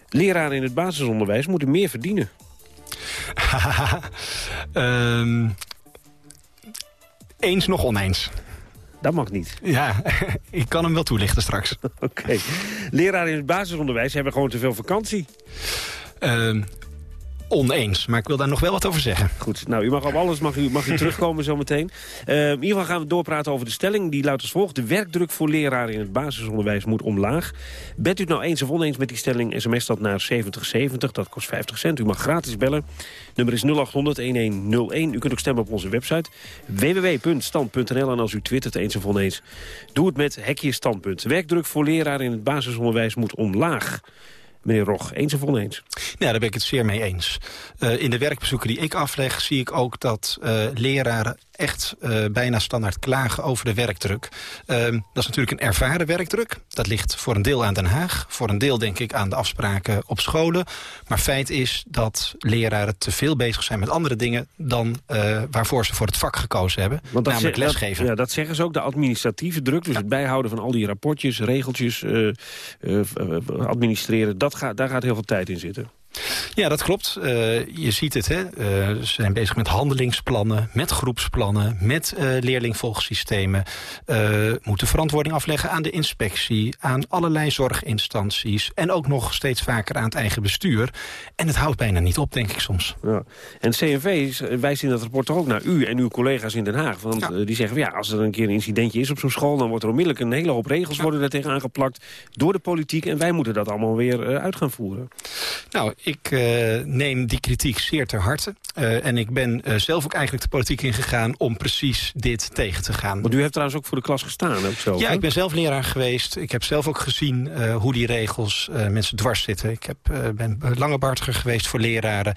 Leraren in het basisonderwijs moeten meer verdienen. um, eens nog oneens. Dat mag niet. Ja, ik kan hem wel toelichten straks. Oké. Okay. Leraren in het basisonderwijs hebben gewoon te veel vakantie. Uh, oneens, maar ik wil daar nog wel wat over zeggen. Goed, nou, u mag op alles mag u, mag u terugkomen zometeen. Uh, in ieder geval gaan we doorpraten over de stelling. Die luidt als volgt. De werkdruk voor leraren in het basisonderwijs moet omlaag. Bent u het nou eens of oneens met die stelling? SMS dat naar 7070, dat kost 50 cent. U mag gratis bellen. Nummer is 0800-1101. U kunt ook stemmen op onze website www.stand.nl. En als u twittert eens of oneens, doe het met hekje standpunt. Werkdruk voor leraren in het basisonderwijs moet omlaag. Meneer Rog, eens of oneens? Ja, daar ben ik het zeer mee eens. Uh, in de werkbezoeken die ik afleg zie ik ook dat uh, leraren echt uh, bijna standaard klagen over de werkdruk. dat is natuurlijk een ervaren werkdruk. Dat ligt voor een deel aan Den Haag. Voor een deel denk ik aan de afspraken op scholen. Maar feit is dat leraren te veel bezig zijn met andere dingen... dan waarvoor ze voor het vak gekozen hebben, Want namelijk lesgeven. Dat, ja, dat zeggen ze ook, de administratieve druk. Dus ja. het bijhouden van al die rapportjes, regeltjes, administreren... Dat gaat, daar gaat heel veel tijd in zitten. Ja, dat klopt. Uh, je ziet het, hè. Uh, ze zijn bezig met handelingsplannen, met groepsplannen... met uh, leerlingvolgsystemen. moeten verantwoording afleggen aan de inspectie... aan allerlei zorginstanties... en ook nog steeds vaker aan het eigen bestuur. En het houdt bijna niet op, denk ik soms. Ja. En CNV wijst in dat rapport toch ook naar u en uw collega's in Den Haag. Want ja. die zeggen, ja, als er een keer een incidentje is op zo'n school... dan wordt er onmiddellijk een hele hoop regels ja. worden daar tegen aangeplakt... door de politiek en wij moeten dat allemaal weer uit gaan voeren. Nou, ik uh, neem die kritiek zeer ter harte. Uh, en ik ben uh, zelf ook eigenlijk de politiek ingegaan om precies dit tegen te gaan. Want u heeft trouwens ook voor de klas gestaan, ook zo? Ja, ik ben zelf leraar geweest. Ik heb zelf ook gezien hoe die regels mensen dwars zitten. Ik heb, ben langebartiger geweest voor leraren.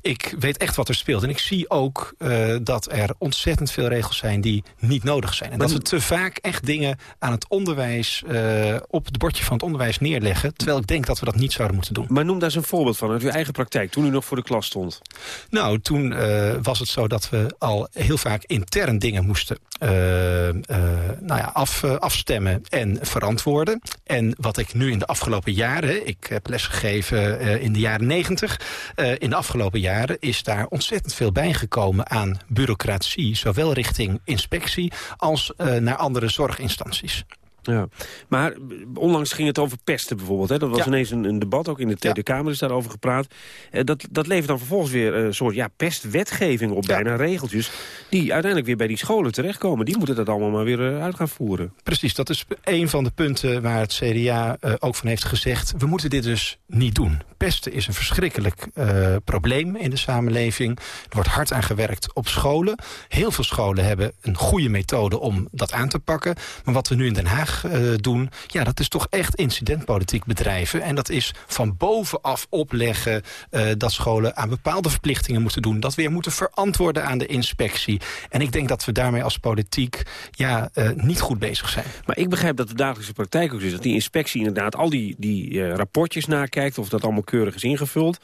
Ik weet echt wat er speelt. En ik zie ook dat er ontzettend veel regels zijn die niet nodig zijn. En dat we te vaak echt dingen aan het onderwijs, op het bordje van het onderwijs neerleggen. Terwijl ik denk dat we dat niet zouden moeten doen. Maar noem daar eens een voorbeeld van uit uw eigen praktijk, toen u nog voor de klas stond. Nou, toen uh, was het zo dat we al heel vaak intern dingen moesten uh, nou ja, af, afstemmen en verantwoorden. En wat ik nu in de afgelopen jaren, ik heb lesgegeven in de jaren negentig... in de afgelopen jaren is daar ontzettend veel bijgekomen aan bureaucratie... zowel richting inspectie als naar andere zorginstanties. Ja. Maar onlangs ging het over pesten bijvoorbeeld. Hè? Dat was Ja. ineens een, een debat, ook in de Tweede Kamer is daarover gepraat. Eh, dat, dat levert dan vervolgens weer een soort ja, pestwetgeving op, bijna regeltjes... die uiteindelijk weer bij die scholen terechtkomen. Die moeten dat allemaal maar weer eh, uit gaan voeren. Precies, dat is een van de punten waar het CDA eh, ook van heeft gezegd... we moeten dit dus niet doen. Pesten is een verschrikkelijk eh, probleem in de samenleving. Er wordt hard aan gewerkt op scholen. Heel veel scholen hebben een goede methode om dat aan te pakken. Maar wat we nu in Den Haag eh, doen... ja, dat is toch echt incidentpolitiek bedrijven. En dat is van bovenaf opleggen eh, dat scholen aan bepaalde verplichtingen moeten doen. Dat weer moeten verantwoorden aan de inspectie. En ik denk dat we daarmee als politiek ja, eh, niet goed bezig zijn. Maar ik begrijp dat de dagelijkse praktijk ook is... dat die inspectie inderdaad al die, die rapportjes nakijkt... of dat allemaal keurig is ingevuld.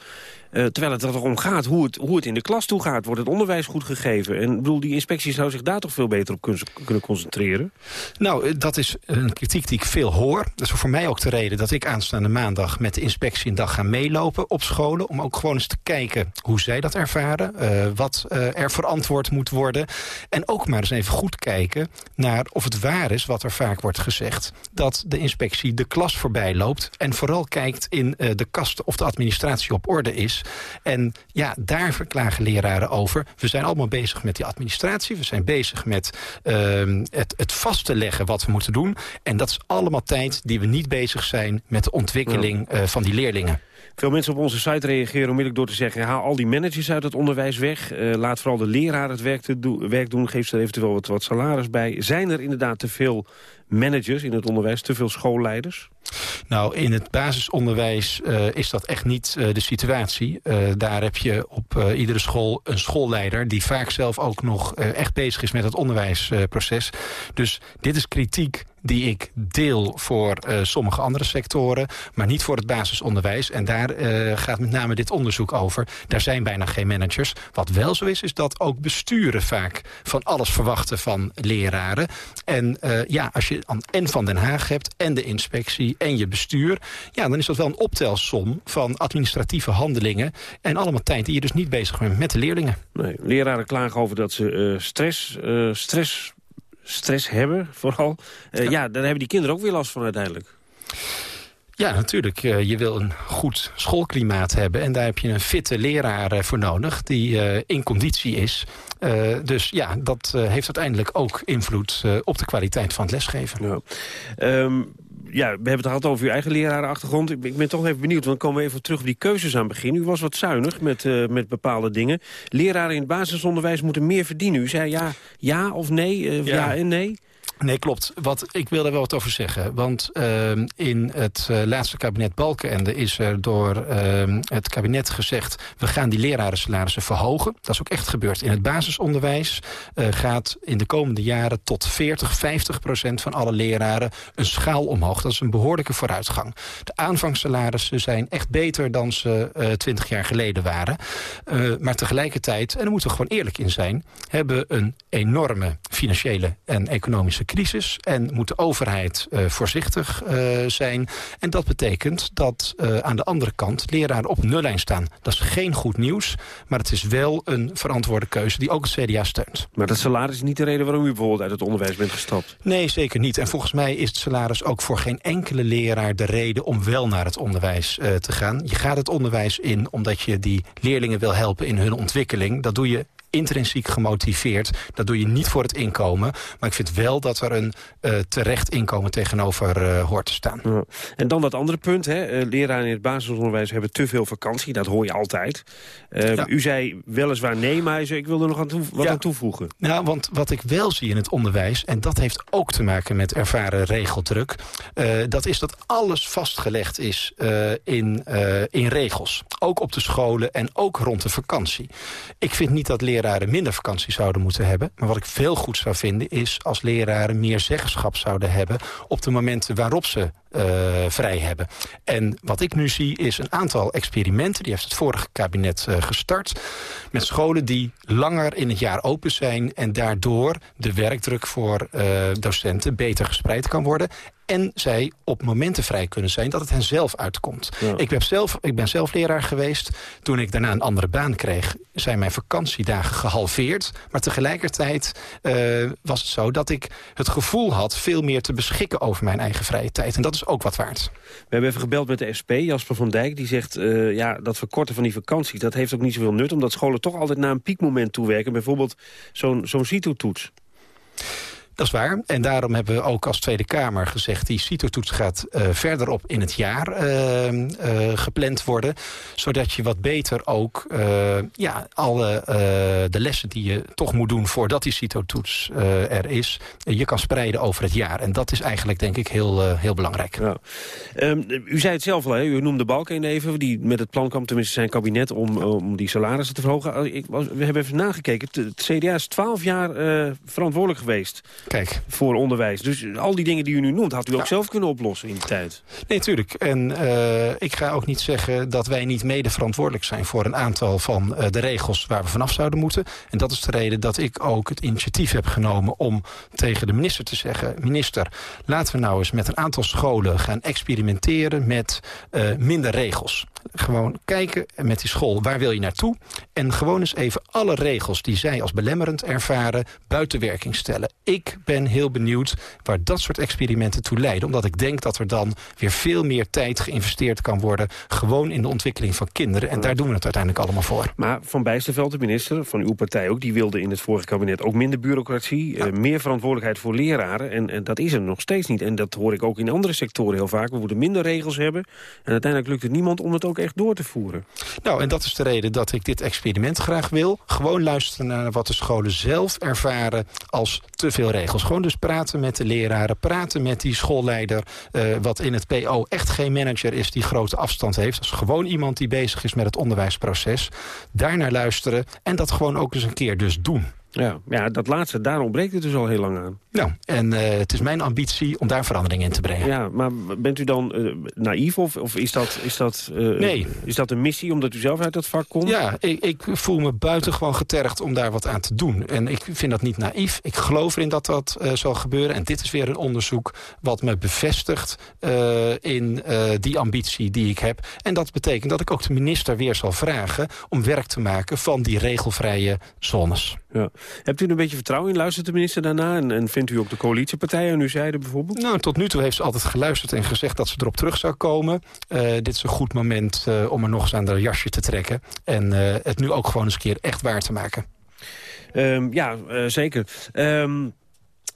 Eh, terwijl het er om gaat hoe het, hoe het in de klas toe gaat. Wordt het onderwijs goed gegeven? En bedoel, die inspectie zou zich daar toch veel beter op kun- kunnen concentreren? Nou, eh, dat is een kritiek die ik veel hoor. Dat is voor mij ook de reden dat ik aanstaande maandag... met de inspectie een dag ga meelopen op scholen... om ook gewoon eens te kijken hoe zij dat ervaren. eh, wat er verantwoord moet worden. En ook maar eens even goed kijken naar of het waar is... wat er vaak wordt gezegd. Dat de inspectie de klas voorbij loopt... en vooral kijkt in de kasten of de administratie op orde is. En ja, daar verklagen leraren over. We zijn allemaal bezig met die administratie. We zijn bezig met ehm, het, het vast te leggen wat we moeten doen. En dat is allemaal tijd die we niet bezig zijn... met de ontwikkeling eh, van die leerlingen. Veel mensen op onze site reageren onmiddellijk door te zeggen... haal al die managers uit het onderwijs weg. eh, laat vooral de leraar het werk, werk doen. Geef ze er eventueel wat, wat salaris bij. Zijn er inderdaad te veel managers in het onderwijs? Te veel schoolleiders? Nou, in het basisonderwijs eh, is dat echt niet eh, de situatie. Daar heb je op iedere school een schoolleider... die vaak zelf ook nog echt bezig is met het onderwijsproces. dus dit is kritiek die ik deel voor eh, sommige andere sectoren... maar niet voor het basisonderwijs. En daar eh, gaat met name dit onderzoek over. Daar zijn bijna geen managers. Wat wel zo is, is dat ook besturen vaak van alles verwachten van leraren. En eh, ja, als je dan en van Den Haag hebt en de inspectie en je bestuur... ja, dan is dat wel een optelsom van administratieve handelingen... en allemaal tijd die je dus niet bezig bent met de leerlingen. Nee, leraren klagen over dat ze stress, stress, stress hebben, vooral. Eh, ja. daar hebben die kinderen ook weer last van uiteindelijk. Ja, natuurlijk. Eh, je wil een goed schoolklimaat hebben. En daar heb je een fitte leraar eh, voor nodig die in conditie is. Dus ja, dat heeft uiteindelijk ook invloed op de kwaliteit van het lesgeven. Ja. Ehm, ja, we hebben het gehad over uw eigen lerarenachtergrond. Ik ben, ik ben toch even benieuwd, want dan komen we even terug op die keuzes aan het begin. U was wat zuinig met, eh, met bepaalde dingen. Leraren in het basisonderwijs moeten meer verdienen. U zei ja, ja of nee, eh, ja. Ja. en nee. Nee, klopt. Wat, ik wil daar wel wat over zeggen. Want ehm, in het eh, laatste kabinet Balkenende is er door ehm, het kabinet gezegd... we gaan die lerarensalarissen verhogen. Dat is ook echt gebeurd. In het basisonderwijs eh, gaat in de komende jaren tot 40, 50 procent van alle leraren een schaal omhoog. Dat is een behoorlijke vooruitgang. De aanvangssalarissen zijn echt beter dan ze eh, 20 jaar geleden waren. Maar tegelijkertijd, en daar moeten we gewoon eerlijk in zijn... hebben een enorme financiële en economische crisis... en moet de overheid eh, voorzichtig eh, zijn. En dat betekent dat eh, aan de andere kant leraren op nullijn staan. Dat is geen goed nieuws, maar het is wel een verantwoorde keuze... die ook het CDA steunt. Maar dat salaris is niet de reden waarom u bijvoorbeeld uit het onderwijs bent gestapt. Nee, zeker niet. En volgens mij is het salaris ook voor geen enkele leraar de reden om wel naar het onderwijs te gaan. Je gaat het onderwijs in omdat je die leerlingen wil helpen in hun ontwikkeling. Dat doe je intrinsiek gemotiveerd. Dat doe je niet voor het inkomen. Maar ik vind wel dat er een eh, terecht inkomen tegenover eh, hoort te staan. Ja. En dan dat andere punt, hè. eh, leraren in het basisonderwijs hebben te veel vakantie. Dat hoor je altijd. Ja. U zei weliswaar nee, maar zei, ik wil er nog aan wat Ja. aan toevoegen. Nou, want wat ik wel zie in het onderwijs... en dat heeft ook te maken met ervaren regeldruk... dat is dat alles vastgelegd is in, in regels. Ook op de scholen en ook rond de vakantie. Ik vind niet dat leraren minder vakantie zouden moeten hebben. Maar wat ik veel goed zou vinden is als leraren meer zeggenschap zouden hebben... op de momenten waarop ze vrij hebben. En wat ik nu zie is een aantal experimenten... die heeft het vorige kabinet gestart... met scholen die langer in het jaar open zijn... en daardoor de werkdruk voor docenten beter gespreid kan worden en zij op momenten vrij kunnen zijn dat het hen zelf uitkomt. Ik, ben zelf, ik ben zelf leraar geweest. Toen ik daarna een andere baan kreeg, zijn mijn vakantiedagen gehalveerd. Maar tegelijkertijd uh, was het zo dat ik het gevoel had... veel meer te beschikken over mijn eigen vrije tijd. En dat is ook wat waard. We hebben even gebeld met de SP, Jasper van Dijk. Die zegt, uh, ja, dat verkorten van die vakantie... dat heeft ook niet zoveel nut, omdat scholen toch altijd naar een piekmoment toewerken. Bijvoorbeeld zo'n zo'n CITO-toets. Dat is waar. En daarom hebben we ook als Tweede Kamer gezegd... die CITO-toets gaat uh, verderop in het jaar uh, uh, gepland worden. Zodat je wat beter ook ja, alle de lessen die je toch moet doen... voordat die CITO-toets er is, je kan spreiden over het jaar. En dat is eigenlijk denk ik heel, heel belangrijk. Um, u zei het zelf al, hè? u noemde Balken even... die met het plan kwam, tenminste zijn kabinet... om, om die salarissen te verhogen. Ik we hebben even nagekeken. Het CDA is twaalf jaar verantwoordelijk geweest... Kijk. voor onderwijs. Dus al die dingen die u nu noemt, had u ook zelf kunnen oplossen in die tijd. Nee, tuurlijk. En uh, ik ga ook niet zeggen dat wij niet mede verantwoordelijk zijn... voor een aantal van uh, de regels waar we vanaf zouden moeten. En dat is de reden dat ik ook het initiatief heb genomen... om tegen de minister te zeggen... minister, laten we nou eens met een aantal scholen gaan experimenteren... met uh, minder regels. Gewoon kijken met die school, waar wil je naartoe? En gewoon eens even alle regels die zij als belemmerend ervaren... buiten werking stellen. Ik ben heel benieuwd waar dat soort experimenten toe leiden. Omdat ik denk dat er dan weer veel meer tijd geïnvesteerd kan worden... gewoon in de ontwikkeling van kinderen. En daar doen we het uiteindelijk allemaal voor. Maar Van Bijsterveld, de minister van uw partij ook... die wilde in het vorige kabinet ook minder bureaucratie... Eh, meer verantwoordelijkheid voor leraren. En, en, dat is er nog steeds niet. En dat hoor ik ook in andere sectoren heel vaak. We moeten minder regels hebben. En uiteindelijk lukt het niemand om het ook echt door te voeren. Nou, en dat is de reden dat ik dit experiment graag wil. Gewoon luisteren naar wat de scholen zelf ervaren als te veel regels. Gewoon dus praten met de leraren, praten met die schoolleider... Uh, wat in het PO echt geen manager is die grote afstand heeft. Dat is gewoon iemand die bezig is met het onderwijsproces. Daarnaar luisteren en dat gewoon ook eens een keer dus doen. Ja, ja, dat laatste, daar ontbreekt het dus al heel lang aan. Nou, en uh, het is mijn ambitie om daar verandering in te brengen. Ja, maar bent u dan uh, naïef of, of is, dat, is, dat, uh, nee. is dat een missie omdat u zelf uit dat vak komt? Ja, ik, ik voel me buitengewoon getergd om daar wat aan te doen. En ik vind dat niet naïef. Ik geloof erin dat dat zal gebeuren. En dit is weer een onderzoek wat me bevestigt in die ambitie die ik heb. En dat betekent dat ik ook de minister weer zal vragen... om werk te maken van die regelvrije zones. Ja. Hebt u er een beetje vertrouwen in? Luistert de minister daarna? En, en vindt u ook de coalitiepartijen nu zeiden bijvoorbeeld? Nou, tot nu toe heeft ze altijd geluisterd en gezegd dat ze erop terug zou komen. Uh, dit is een goed moment uh, om er nog eens aan de jasje te trekken. En uh, het nu ook gewoon eens een keer echt waar te maken. Um, ja, zeker. Um,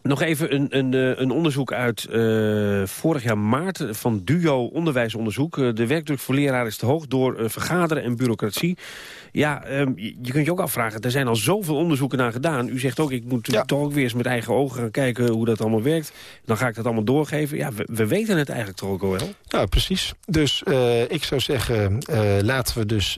nog even een, een, een onderzoek uit uh, vorig jaar maart van DUO onderwijsonderzoek. De werkdruk voor leraren is te hoog door uh, vergaderen en bureaucratie. Ja, um, je, kunt je ook afvragen, er zijn al zoveel onderzoeken naar gedaan. U zegt ook, ik moet ja. toch ook weer eens met eigen ogen gaan kijken hoe dat allemaal werkt. Dan ga ik dat allemaal doorgeven. Ja, we, we weten het eigenlijk toch ook al wel? Ja, precies. Dus ik zou zeggen, laten we dus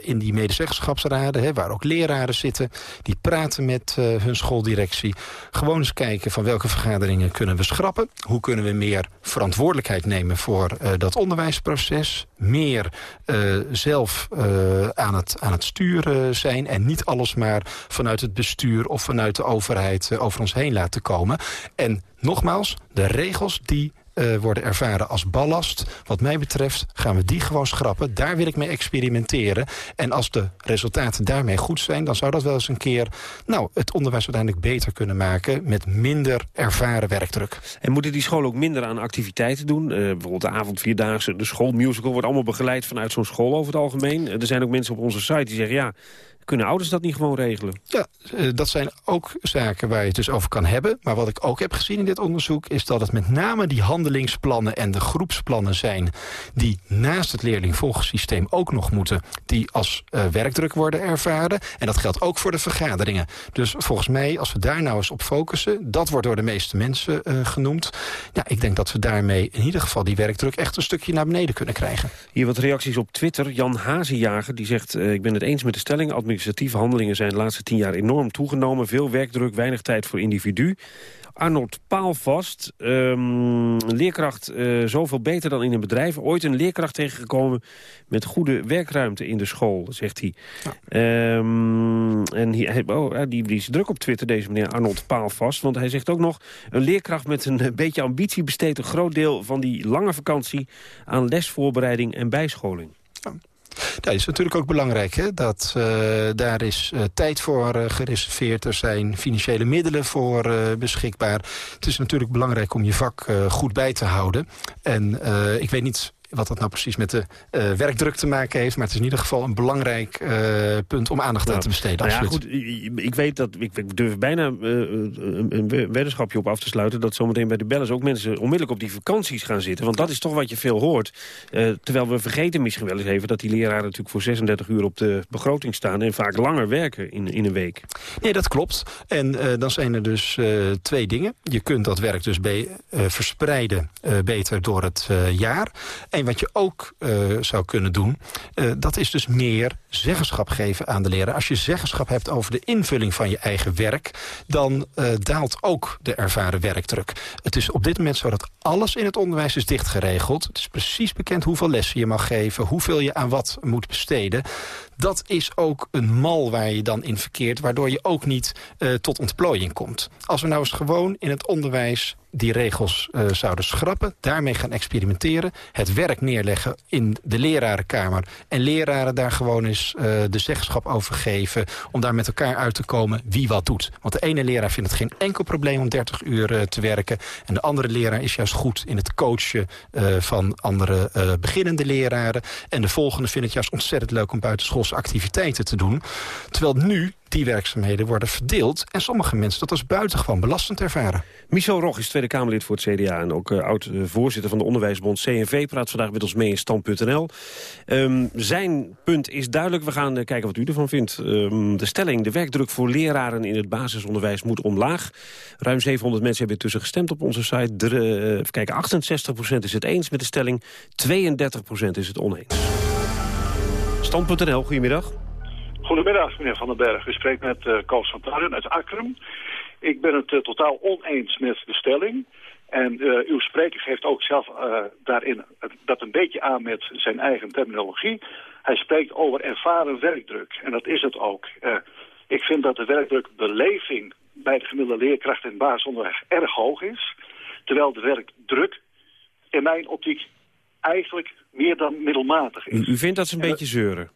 in die medezeggenschapsraden... Hè, waar ook leraren zitten, die praten met hun schooldirectie... gewoon eens kijken van welke vergaderingen kunnen we schrappen. Hoe kunnen we meer verantwoordelijkheid nemen voor dat onderwijsproces. Meer uh, zelf uh, aan, het, aan het sturen zijn. En niet alles maar vanuit het bestuur of vanuit de overheid over ons heen laten komen. En nogmaals, de regels die uh, worden ervaren als ballast. Wat mij betreft gaan we die gewoon schrappen. Daar wil ik mee experimenteren. En als de resultaten daarmee goed zijn... dan zou dat wel eens een keer nou, het onderwijs uiteindelijk beter kunnen maken... met minder ervaren werkdruk. En moeten die scholen ook minder aan activiteiten doen? Uh, bijvoorbeeld de avondvierdaagse, de schoolmusical... wordt allemaal begeleid vanuit zo'n school over het algemeen. Er zijn ook mensen op onze site die zeggen... ja, kunnen ouders dat niet gewoon regelen? Ja, dat zijn ook zaken waar je het dus over kan hebben. Maar wat ik ook heb gezien in dit onderzoek... is dat het met name die handelingsplannen en de groepsplannen zijn... die naast het leerlingvolgsysteem ook nog moeten... die als uh, werkdruk worden ervaren. En dat geldt ook voor de vergaderingen. Dus volgens mij, als we daar nou eens op focussen... dat wordt door de meeste mensen uh, genoemd. Ja, ik denk dat we daarmee in ieder geval die werkdruk... echt een stukje naar beneden kunnen krijgen. Hier wat reacties op Twitter. Jan Hazenjager die zegt... Uh, ik ben het eens met de stelling administratieve handelingen zijn de laatste tien jaar enorm toegenomen. Veel werkdruk, weinig tijd voor individu. Arnold Paalvast, um, leerkracht uh, zoveel beter dan in een bedrijf. Ooit een leerkracht tegengekomen met goede werkruimte in de school, zegt hij. Um, en hij, oh, die, die is druk op Twitter, deze meneer Arnold Paalvast. Want hij zegt ook nog, een leerkracht met een beetje ambitie besteedt een groot deel van die lange vakantie aan lesvoorbereiding en bijscholing. Dat is natuurlijk ook belangrijk. Hè? Dat, uh, daar is uh, tijd voor uh, gereserveerd. Er zijn financiële middelen voor beschikbaar. Het is natuurlijk belangrijk om je vak goed bij te houden. En ik weet niet wat dat nou precies met de uh, werkdruk te maken heeft. Maar het is in ieder geval een belangrijk uh, punt om aandacht aan te besteden. Nou ja, goed, ik weet dat, ik, durf bijna uh, een weddenschapje op af te sluiten... dat zometeen bij de bellers ook mensen onmiddellijk op die vakanties gaan zitten. Want dat is toch wat je veel hoort. terwijl we vergeten misschien wel eens even dat die leraren natuurlijk voor 36 uur op de begroting staan... en vaak langer werken in, in een week. Nee, dat klopt. En dan zijn er dus twee dingen. Je kunt dat werk dus verspreiden beter door het jaar... En wat je ook uh, zou kunnen doen, uh, dat is dus meer zeggenschap geven aan de leraar. Als je zeggenschap hebt over de invulling van je eigen werk... dan uh, daalt ook de ervaren werkdruk. Het is op dit moment zo dat alles in het onderwijs is dichtgeregeld. Het is precies bekend hoeveel lessen je mag geven... hoeveel je aan wat moet besteden dat is ook een mal waar je dan in verkeert... waardoor je ook niet uh, tot ontplooiing komt. Als we nou eens gewoon in het onderwijs die regels uh, zouden schrappen... daarmee gaan experimenteren, het werk neerleggen in de lerarenkamer... en leraren daar gewoon eens uh, de zeggenschap over geven... om daar met elkaar uit te komen wie wat doet. Want de ene leraar vindt het geen enkel probleem om 30 uur te werken... en de andere leraar is juist goed in het coachen van andere beginnende leraren... en de volgende vindt het juist ontzettend leuk om activiteiten te doen. Terwijl nu die werkzaamheden worden verdeeld... en sommige mensen dat als buitengewoon belastend ervaren. Michel Rog is Tweede Kamerlid voor het CDA... en ook uh, oud-voorzitter van de Onderwijsbond CNV... praat vandaag met ons mee in Stand.nl. Um, zijn punt is duidelijk. We gaan uh, kijken wat u ervan vindt. Um, de stelling, de werkdruk voor leraren in het basisonderwijs moet omlaag. Ruim 700 mensen hebben intussen gestemd op onze site. De, uh, even kijken, 68% is het eens met de stelling, 32% is het oneens. Stand.nl, goedemiddag. Goedemiddag, meneer Van den Berg. U spreekt met uh, Koos van Tarren uit Akrum. Ik ben het uh, totaal oneens met de stelling. En uh, uw spreker geeft ook zelf daarin dat een beetje aan met zijn eigen terminologie. Hij spreekt over ervaren werkdruk. En dat is het ook. ik vind dat de werkdrukbeleving bij de gemiddelde leerkracht in basisonderwijs erg hoog is. Terwijl de werkdruk in mijn optiek eigenlijk meer dan middelmatig is. U, vindt dat ze een beetje zeuren?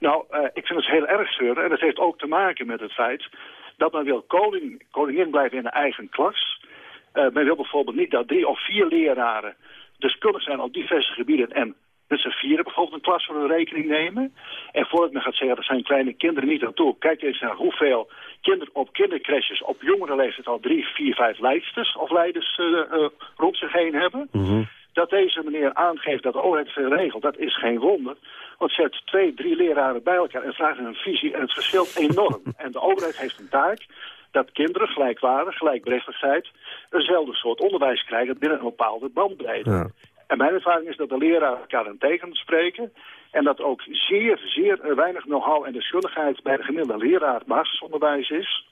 Nou, uh, ik vind het heel erg zeuren. En dat heeft ook te maken met het feit dat men wil koning, koningin blijven in de eigen klas. Uh, men wil bijvoorbeeld niet dat drie of vier leraren deskundig zijn op diverse gebieden en met z'n vieren bijvoorbeeld een klas voor hun rekening nemen. En voordat men gaat zeggen, dat zijn kleine kinderen niet aan toe. Kijk eens naar hoeveel kinderen op kindercrashes op jongere leeftijd al drie, vier, vijf leidsters of leiders uh, uh, rond zich heen hebben. Mm -hmm. Dat deze meneer aangeeft dat de overheid veel regelt, dat is geen wonder. Want zet twee, drie leraren bij elkaar en vraagt een visie en het verschilt enorm. en de overheid heeft een taak dat kinderen gelijkwaardig, gelijkberechtigdheid, eenzelfde soort onderwijs krijgen binnen een bepaalde bandbreedte. Ja. En mijn ervaring is dat de leraren elkaar een tegen spreken. En dat ook zeer, zeer weinig know-how en deskundigheid bij de gemiddelde leraar basisonderwijs is.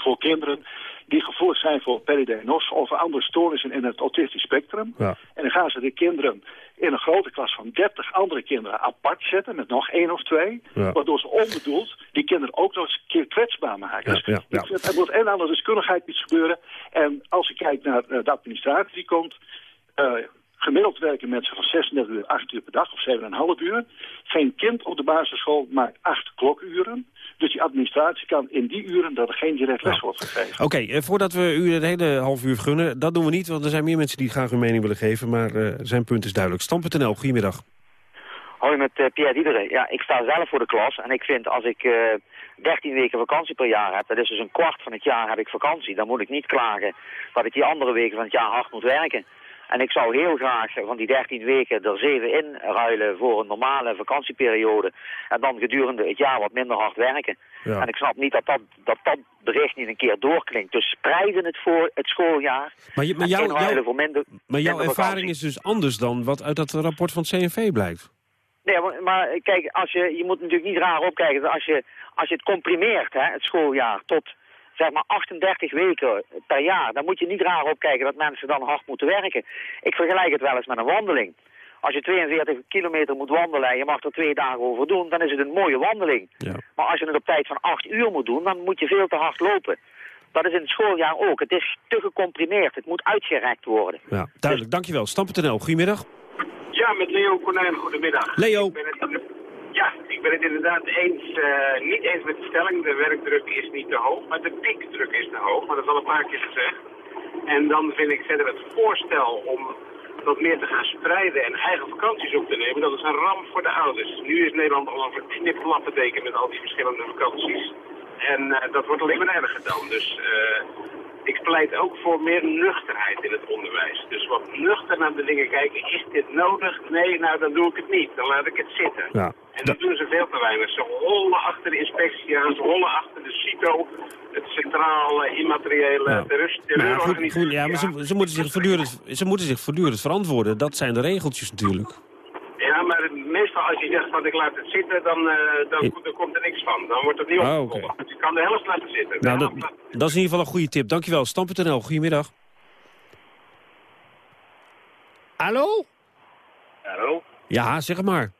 Voor kinderen die gevoelig zijn voor PDD-NOS of andere stoornissen in het autistisch spectrum. Ja. En dan gaan ze de kinderen in een grote klas van 30 andere kinderen apart zetten met nog één of twee. Ja. Waardoor ze onbedoeld die kinderen ook nog eens een keer kwetsbaar maken. Dus er moet een andere deskundigheid iets gebeuren. En als je kijkt naar uh, de administratie die komt... Uh, Gemiddeld werken mensen van 36 uur, 8 uur per dag of 7,5 uur. Geen kind op de basisschool maakt 8 klokuren. Dus die administratie kan in die uren dat er geen direct les wordt gegeven. Oké, okay, eh, voordat we u het hele half uur gunnen, dat doen we niet. Want er zijn meer mensen die graag hun mening willen geven. Maar uh, zijn punt is duidelijk. Stam.nl, goedemiddag. Hoi, met uh, Pierre Diederen. Ja, ik sta zelf voor de klas. En ik vind als ik uh, 13 weken vakantie per jaar heb, dat is dus een kwart van het jaar heb ik vakantie. Dan moet ik niet klagen dat ik die andere weken van het jaar hard moet werken. En ik zou heel graag van die 13 weken er 7 in ruilen voor een normale vakantieperiode. En dan gedurende het jaar wat minder hard werken. Ja. En ik snap niet dat dat, dat dat bericht niet een keer doorklinkt. Dus spreiden het voor het schooljaar. Maar, je, maar, jou, jou, voor minder, maar jouw ervaring vakantie. is dus anders dan wat uit dat rapport van het CNV blijkt. Nee, maar, maar kijk, als je, je moet natuurlijk niet raar opkijken. Als je als je het comprimeert, hè, het schooljaar, tot zeg maar 38 weken per jaar, dan moet je niet raar opkijken dat mensen dan hard moeten werken. Ik vergelijk het wel eens met een wandeling. Als je 42 kilometer moet wandelen en je mag er twee dagen over doen, dan is het een mooie wandeling. Ja. Maar als je het op tijd van 8 uur moet doen, dan moet je veel te hard lopen. Dat is in het schooljaar ook. Het is te gecomprimeerd. Het moet uitgerekt worden. Ja, duidelijk. Dankjewel. Stam.nl, goedemiddag. Ja, met Leo Konijn, goedemiddag. Leo. Ik ben het, ben het inderdaad eens, eh, niet eens met de stelling. De werkdruk is niet te hoog, maar de piekdruk is te hoog. Maar dat is al een paar keer gezegd. En dan vind ik verder het voorstel om wat meer te gaan spreiden en eigen vakanties op te nemen. Dat is een ramp voor de ouders. Nu is Nederland al een verknipt lappendeken met al die verschillende vakanties. En eh, dat wordt alleen maar erger dan. Dus eh, ik pleit ook voor meer nuchterheid in het onderwijs. Dus wat nuchter naar de dingen kijken. Is dit nodig? Nee, nou dan doe ik het niet. Dan laat ik het zitten. Ja. En dat doen ze veel te weinig. Ze hollen achter de inspectie aan, ze hollen achter de CITO, het Centraal eh, Immateriële Ja. Terreur- ja, goed, Terreurorganisatie. goed, ja, maar ze, ze, moeten zich voortdurend, ze moeten zich voortdurend verantwoorden. Dat zijn de regeltjes natuurlijk. Ja, maar meestal als je zegt van ik laat het zitten, dan, eh, dan, dan komt er niks van. Dan wordt het niet Ah, opgevolgd. Dus je kan de helft laten zitten. Nou, dat, dat is in ieder geval een goede tip. Dankjewel. Stam.nl, goedemiddag. Hallo? Hallo? Ja, zeg het maar.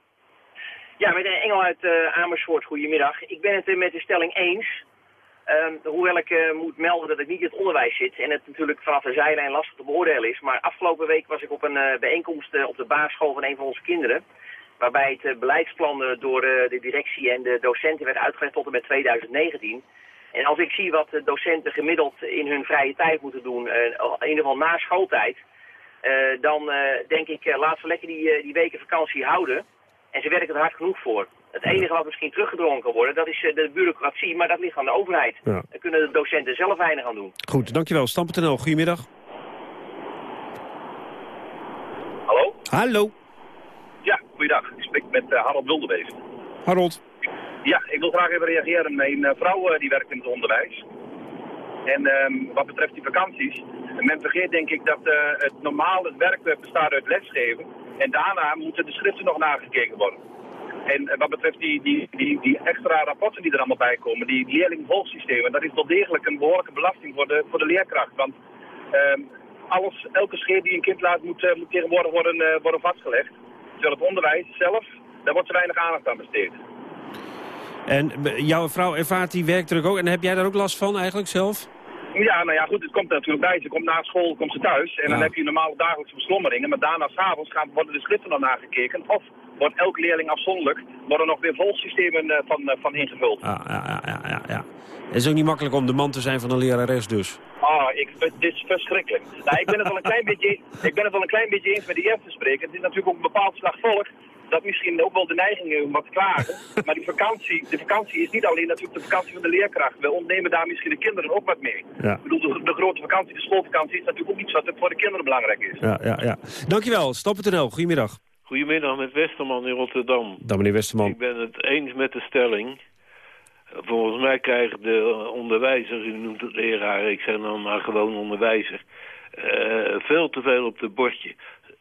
Ja, met een Engel uit eh, Amersfoort, goedemiddag. Ik ben het er met de stelling eens. Ehm, hoewel ik eh, moet melden dat ik niet in het onderwijs zit en het natuurlijk vanaf de zijlijn lastig te beoordelen is. Maar afgelopen week was ik op een eh, bijeenkomst eh, op de basisschool van een van onze kinderen. Waarbij het beleidsplan door de directie en de docenten werd uitgelegd tot en met 2019. En als ik zie wat docenten gemiddeld in hun vrije tijd moeten doen, in ieder geval na schooltijd, dan denk ik, laat ze lekker die, die weken vakantie houden. En ze werken er hard genoeg voor. Het enige wat misschien teruggedrongen kan worden, dat is eh, de bureaucratie, maar dat ligt aan de overheid. Ja. Daar kunnen de docenten zelf weinig aan doen. Goed, dankjewel. Stam.nl, goedemiddag. Hallo? Hallo. Ja, goeiedag. Ik spreek met eh, Harold Wildebeest. Harold. Ja, ik wil graag even reageren. Mijn eh, vrouw die werkt in het onderwijs. En ehm, wat betreft die vakanties, men vergeet denk ik dat het normaal het werk bestaat uit lesgeven. En daarna moeten de schriften nog nagekeken worden. En eh, wat betreft die, die, die, die extra rapporten die er allemaal bij komen, die leerlingvolgsystemen, dat is wel degelijk een behoorlijke belasting voor de, voor de leerkracht. Want ehm, alles, elke scheer die een kind laat, moet, eh, moet tegenwoordig worden, eh, worden vastgelegd. Terwijl het onderwijs zelf, daar wordt te weinig aandacht aan besteed. En jouw vrouw ervaart die werkdruk ook. En heb jij daar ook last van eigenlijk zelf? Ja, nou ja, goed, het komt er natuurlijk bij. Ze komt na school, komt ze thuis. En dan heb je normale dagelijkse beslommeringen. Maar daarna s'avonds worden de schriften dan nagekeken. Of wordt elke leerling afzonderlijk, worden nog weer volsystemen eh, van, eh, van ingevuld. Ja, ja, ja, ja. Het is ook niet makkelijk om de man te zijn van een lerares dus. Ah, ik, het is verschrikkelijk. Nou, ik ben het wel een klein beetje, ik ben het wel een klein beetje eens met de eerste spreker. Het is natuurlijk ook een bepaald slag volk. Dat misschien ook wel de neiging is om wat te klagen. Maar die vakantie, de vakantie is niet alleen natuurlijk de vakantie van de leerkracht. We ontnemen daar misschien de kinderen ook wat mee. Ja. Ik bedoel, de, de grote vakantie, de schoolvakantie, is natuurlijk ook iets wat voor de kinderen belangrijk is. Ja, ja, ja. Dankjewel. Stam.nl, goedemiddag. Goedemiddag, met Westerman in Rotterdam. Dan meneer Westerman. Ik ben het eens met de stelling. Volgens mij krijgt de onderwijzer, u noemt het leraar, ik zeg dan maar gewoon onderwijzer, eh, veel te veel op de bordje.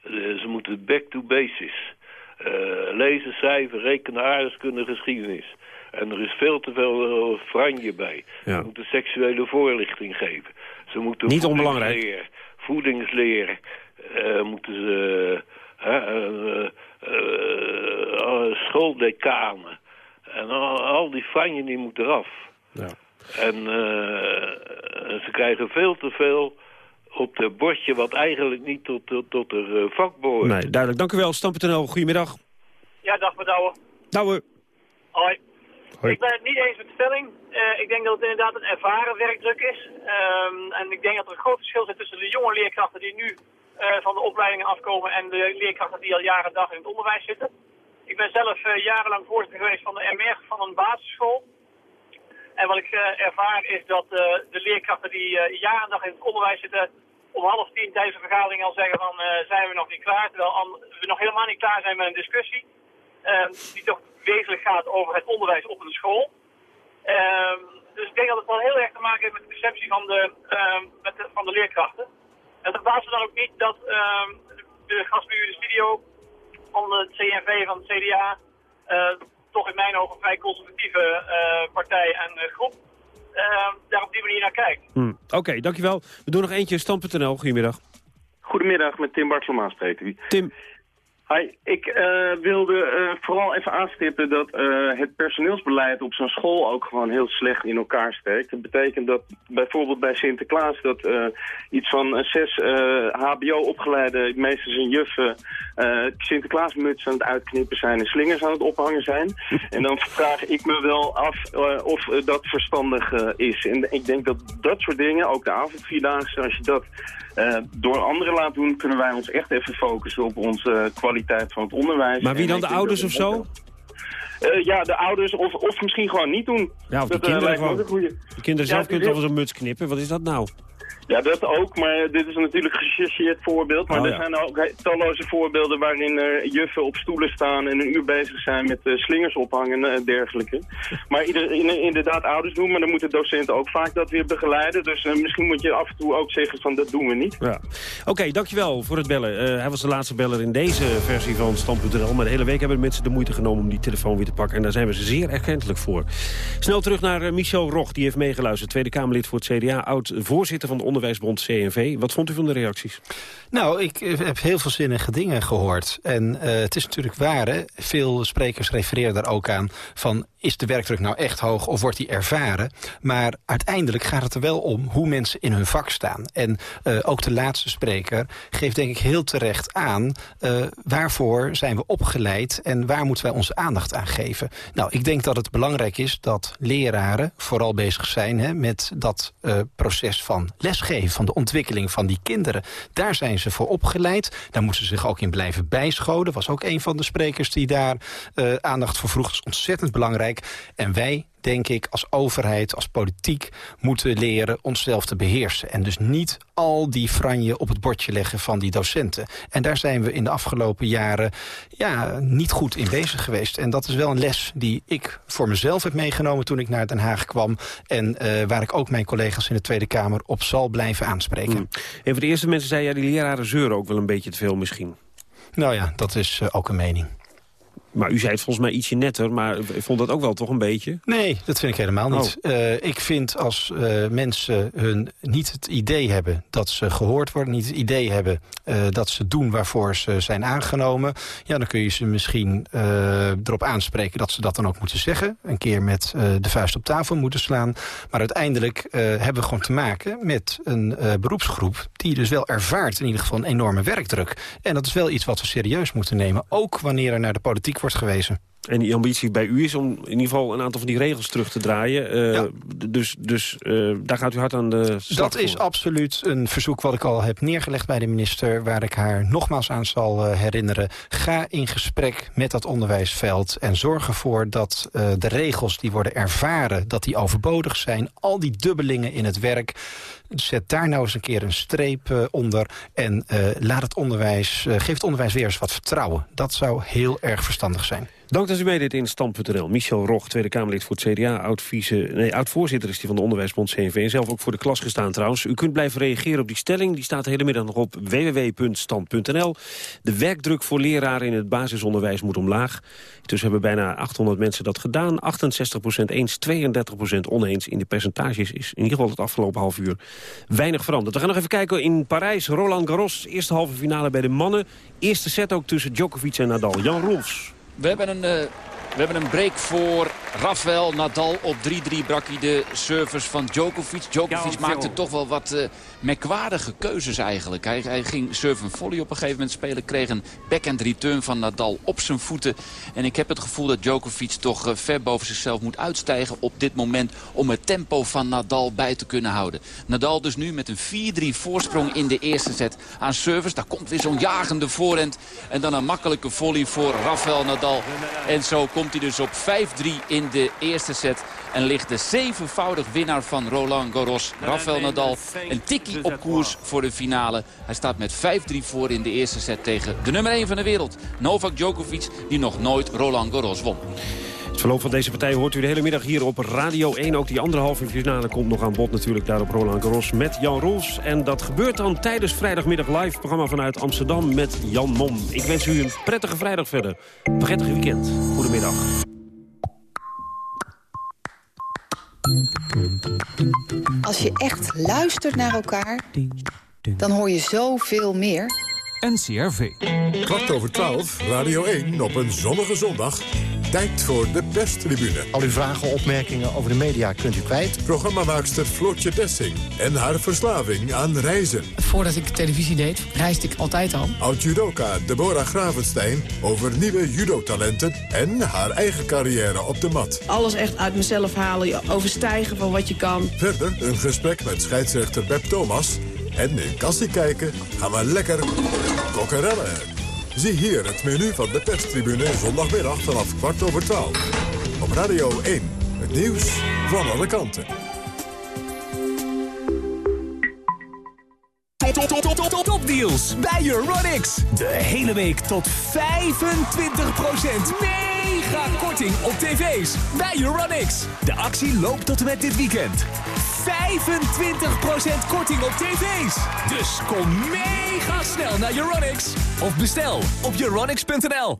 Eh, ze moeten back to basics. Eh, lezen, schrijven, rekenen, aardrijkskunde, geschiedenis. En er is veel te veel franje bij. Ja. Ze moeten seksuele voorlichting geven. Ze moeten Niet onbelangrijk. voedingsleer, voedingsleer eh, moeten ze... eh, eh, eh, schooldecanen. En al, al die franje die moet eraf. Ja. En eh, ze krijgen veel te veel op het bordje... wat eigenlijk niet tot, tot, tot de eh, vak behoort. Nee, duidelijk. Dank u wel. Stam.nl, goedemiddag. Ja, dag Bedouwen. Douwe. Hoi. Hoi. Ik ben het niet eens met de stelling. Eh, ik denk dat het inderdaad een ervaren werkdruk is. Ehm, en ik denk dat er een groot verschil zit tussen de jonge leerkrachten die nu van de opleidingen afkomen en de leerkrachten die al jaren en dag in het onderwijs zitten. Ik ben zelf eh, jarenlang voorzitter geweest van de MR van een basisschool. En wat ik eh, ervaar is dat eh, de leerkrachten die eh, jaren en dag in het onderwijs zitten, om half tien tijdens vergadering al zeggen van eh, zijn we nog niet klaar. Terwijl we nog helemaal niet klaar zijn met een discussie. ehm, die toch wezenlijk gaat over het onderwijs op een school. Ehm, dus ik denk dat het wel heel erg te maken heeft met de perceptie van de, ehm, met de, van de leerkrachten. En het verbaast me dan ook niet dat ehm, de, de gast bij u in de studio van het CNV van het CDA eh, toch in mijn ogen vrij conservatieve partij en groep daar op die manier naar kijkt. Hmm. Oké, dankjewel. We doen nog eentje stand.nl. Goedemiddag. Goedemiddag, met Tim Bartselma spreekt u. Tim. Hi, ik uh, wilde uh, vooral even aanstippen dat uh, het personeelsbeleid op zo'n school ook gewoon heel slecht in elkaar steekt. Dat betekent dat bijvoorbeeld bij Sinterklaas dat iets van zes hbo-opgeleide meesters en juffen Sinterklaasmutsen aan het uitknippen zijn en slingers aan het ophangen zijn. en dan vraag ik me wel af of dat verstandig is. En ik denk dat dat soort dingen, ook de avondvierdaagse, als je dat door anderen laat doen, kunnen wij ons echt even focussen op onze kwaliteit van het onderwijs. Maar wie dan, de ouders of zo? Uh, ja, de ouders of, of misschien gewoon niet doen. Ja, of de dat, kinderen gewoon. De kinderen zelf kunnen toch wel zo'n muts knippen. Wat is dat nou? Ja, dat ook, maar dit is natuurlijk een gechargeerd voorbeeld. Maar Oh, er ja. zijn ook talloze voorbeelden waarin er juffen op stoelen staan en een uur bezig zijn met eh, slingers ophangen en dergelijke. Maar ieder, in- inderdaad ouders doen, maar dan moeten docenten ook vaak dat weer begeleiden. Dus eh, misschien moet je af en toe ook zeggen van dat doen we niet. Ja. Oké, dankjewel voor het bellen. Eh, hij was de laatste beller in deze versie van Stand.nl. Maar de hele week hebben mensen de moeite genomen om die telefoon weer te pakken. En daar zijn we ze zeer erkentelijk voor. Snel terug naar eh, Michel Roch, die heeft meegeluisterd. Tweede Kamerlid voor het CDA, oud-voorzitter van de Onderwijsbond CNV. Wat vond u van de reacties? Nou, ik eh, heb heel veel zinnige dingen gehoord. En eh, het is natuurlijk waar, hè? veel sprekers refereren daar ook aan... van is de werkdruk nou echt hoog of wordt die ervaren? Maar uiteindelijk gaat het er wel om hoe mensen in hun vak staan. En eh, ook de laatste spreker geeft denk ik heel terecht aan... waarvoor zijn we opgeleid en waar moeten wij onze aandacht aan geven? Nou, ik denk dat het belangrijk is dat leraren vooral bezig zijn... Hè, met dat proces van lesgeven, van de ontwikkeling van die kinderen. Daar zijn ze voor opgeleid. Daar moeten ze zich ook in blijven bijscholen. Was ook een van de sprekers die daar eh, aandacht voor vroeg. Dat is ontzettend belangrijk. En wij, denk ik, als overheid, als politiek... moeten leren onszelf te beheersen. En dus niet al die franje op het bordje leggen van die docenten. En daar zijn we in de afgelopen jaren ja, niet goed in bezig geweest. En dat is wel een les die ik voor mezelf heb meegenomen... toen ik naar Den Haag kwam. En eh, waar ik ook mijn collega's in de Tweede Kamer op zal blijven aanspreken. Een van de eerste mensen zei, ja, die leraren zeuren ook wel een beetje te veel misschien. Nou ja, dat is eh, ook een mening. Maar u zei het volgens mij ietsje netter, maar ik vond dat ook wel toch een beetje? Nee, dat vind ik helemaal niet. Oh. Eh, ik vind als eh, mensen hun niet het idee hebben dat ze gehoord worden... niet het idee hebben eh, dat ze doen waarvoor ze zijn aangenomen... ja, dan kun je ze misschien erop aanspreken dat ze dat dan ook moeten zeggen. Een keer met de vuist op tafel moeten slaan. Maar uiteindelijk hebben we gewoon te maken met een beroepsgroep... die dus wel ervaart in ieder geval een enorme werkdruk. En dat is wel iets wat we serieus moeten nemen. Ook wanneer er naar de politiek wordt gewezen. En die ambitie bij u is om in ieder geval een aantal van die regels terug te draaien. Eh, Dus, dus eh, daar gaat u hard aan de slag Dat is absoluut een verzoek wat ik al heb neergelegd bij de minister... waar ik haar nogmaals aan zal eh, herinneren. Ga in gesprek met dat onderwijsveld en zorg ervoor dat de regels die worden ervaren... dat die overbodig zijn, al die dubbelingen in het werk... Zet daar nou eens een keer een streep onder en laat het onderwijs, geef het onderwijs weer eens wat vertrouwen. Dat zou heel erg verstandig zijn. Dank dat u meedeed in Stand.nl. Michel Roch, Tweede Kamerlid voor het CDA. Oud-vice- nee, Oud-voorzitter is die van de Onderwijsbond CNV. En zelf ook voor de klas gestaan trouwens. U kunt blijven reageren op die stelling. Die staat de hele middag nog op www.stand.nl. De werkdruk voor leraren in het basisonderwijs moet omlaag. Dus hebben bijna 800 mensen dat gedaan. 68% eens, 32% oneens. In de percentages is in ieder geval het afgelopen half uur weinig veranderd. We gaan nog even kijken in Parijs. Roland Garros, eerste halve finale bij de mannen. Eerste set ook tussen Djokovic en Nadal. Jan Roels. We hebben een, eh, we hebben een break voor Rafael Nadal. Op 3-3 brak hij de service van Djokovic. Djokovic Ja, maakte toch wel wat eh, merkwaardige keuzes eigenlijk. Hij, ging en volley op een gegeven moment spelen. Kreeg een backhand return van Nadal op zijn voeten. En ik heb het gevoel dat Djokovic toch eh, ver boven zichzelf moet uitstijgen op dit moment. Om het tempo van Nadal bij te kunnen houden. Nadal dus nu met een 4-3 voorsprong in de eerste set aan service. Daar komt weer zo'n jagende voorhand. En dan een makkelijke volley voor Rafael Nadal. En zo komt hij dus op 5-3 in de eerste set. En ligt de zevenvoudig winnaar van Roland Garros, Rafael Nadal, een tikkie op koers voor de finale. Hij staat met 5-3 voor in de eerste set tegen de nummer 1 van de wereld, Novak Djokovic, die nog nooit Roland Garros won. Het verloop van deze partij hoort u de hele middag hier op Radio 1. Ook die andere halve finale komt nog aan bod natuurlijk daar op Roland Garros met Jan Roels. En dat gebeurt dan tijdens vrijdagmiddag live programma vanuit Amsterdam met Jan Mom. Ik wens u een prettige vrijdag verder. Prettige weekend. Goedemiddag. Als je echt luistert naar elkaar, dan hoor je zoveel meer. NCRV. Kwart over twaalf, Radio 1 op een zonnige zondag. Tijd voor de perstribune. Al uw vragen, opmerkingen over de media kunt u kwijt. Programmamaakster Floortje Dessing en haar verslaving aan reizen. Voordat ik televisie deed, reisde ik altijd al. Oud-judoka Deborah Gravenstein over nieuwe judotalenten... en haar eigen carrière op de mat. Alles echt uit mezelf halen, overstijgen van wat je kan. Verder een gesprek met scheidsrechter Beb Thomas... en in Kassie kijken gaan we lekker kokkerellen. Zie hier het menu van de perstribune zondagmiddag vanaf kwart over twaalf. Op Radio 1, het nieuws van alle kanten. Top, top, top, top, top, topdeals bij Euronics. De hele week tot 25% mega korting op tv's bij Euronics. De actie loopt tot en met dit weekend. 25% korting op tv's. Dus kom mega snel naar Euronics. Of bestel op euronics.nl.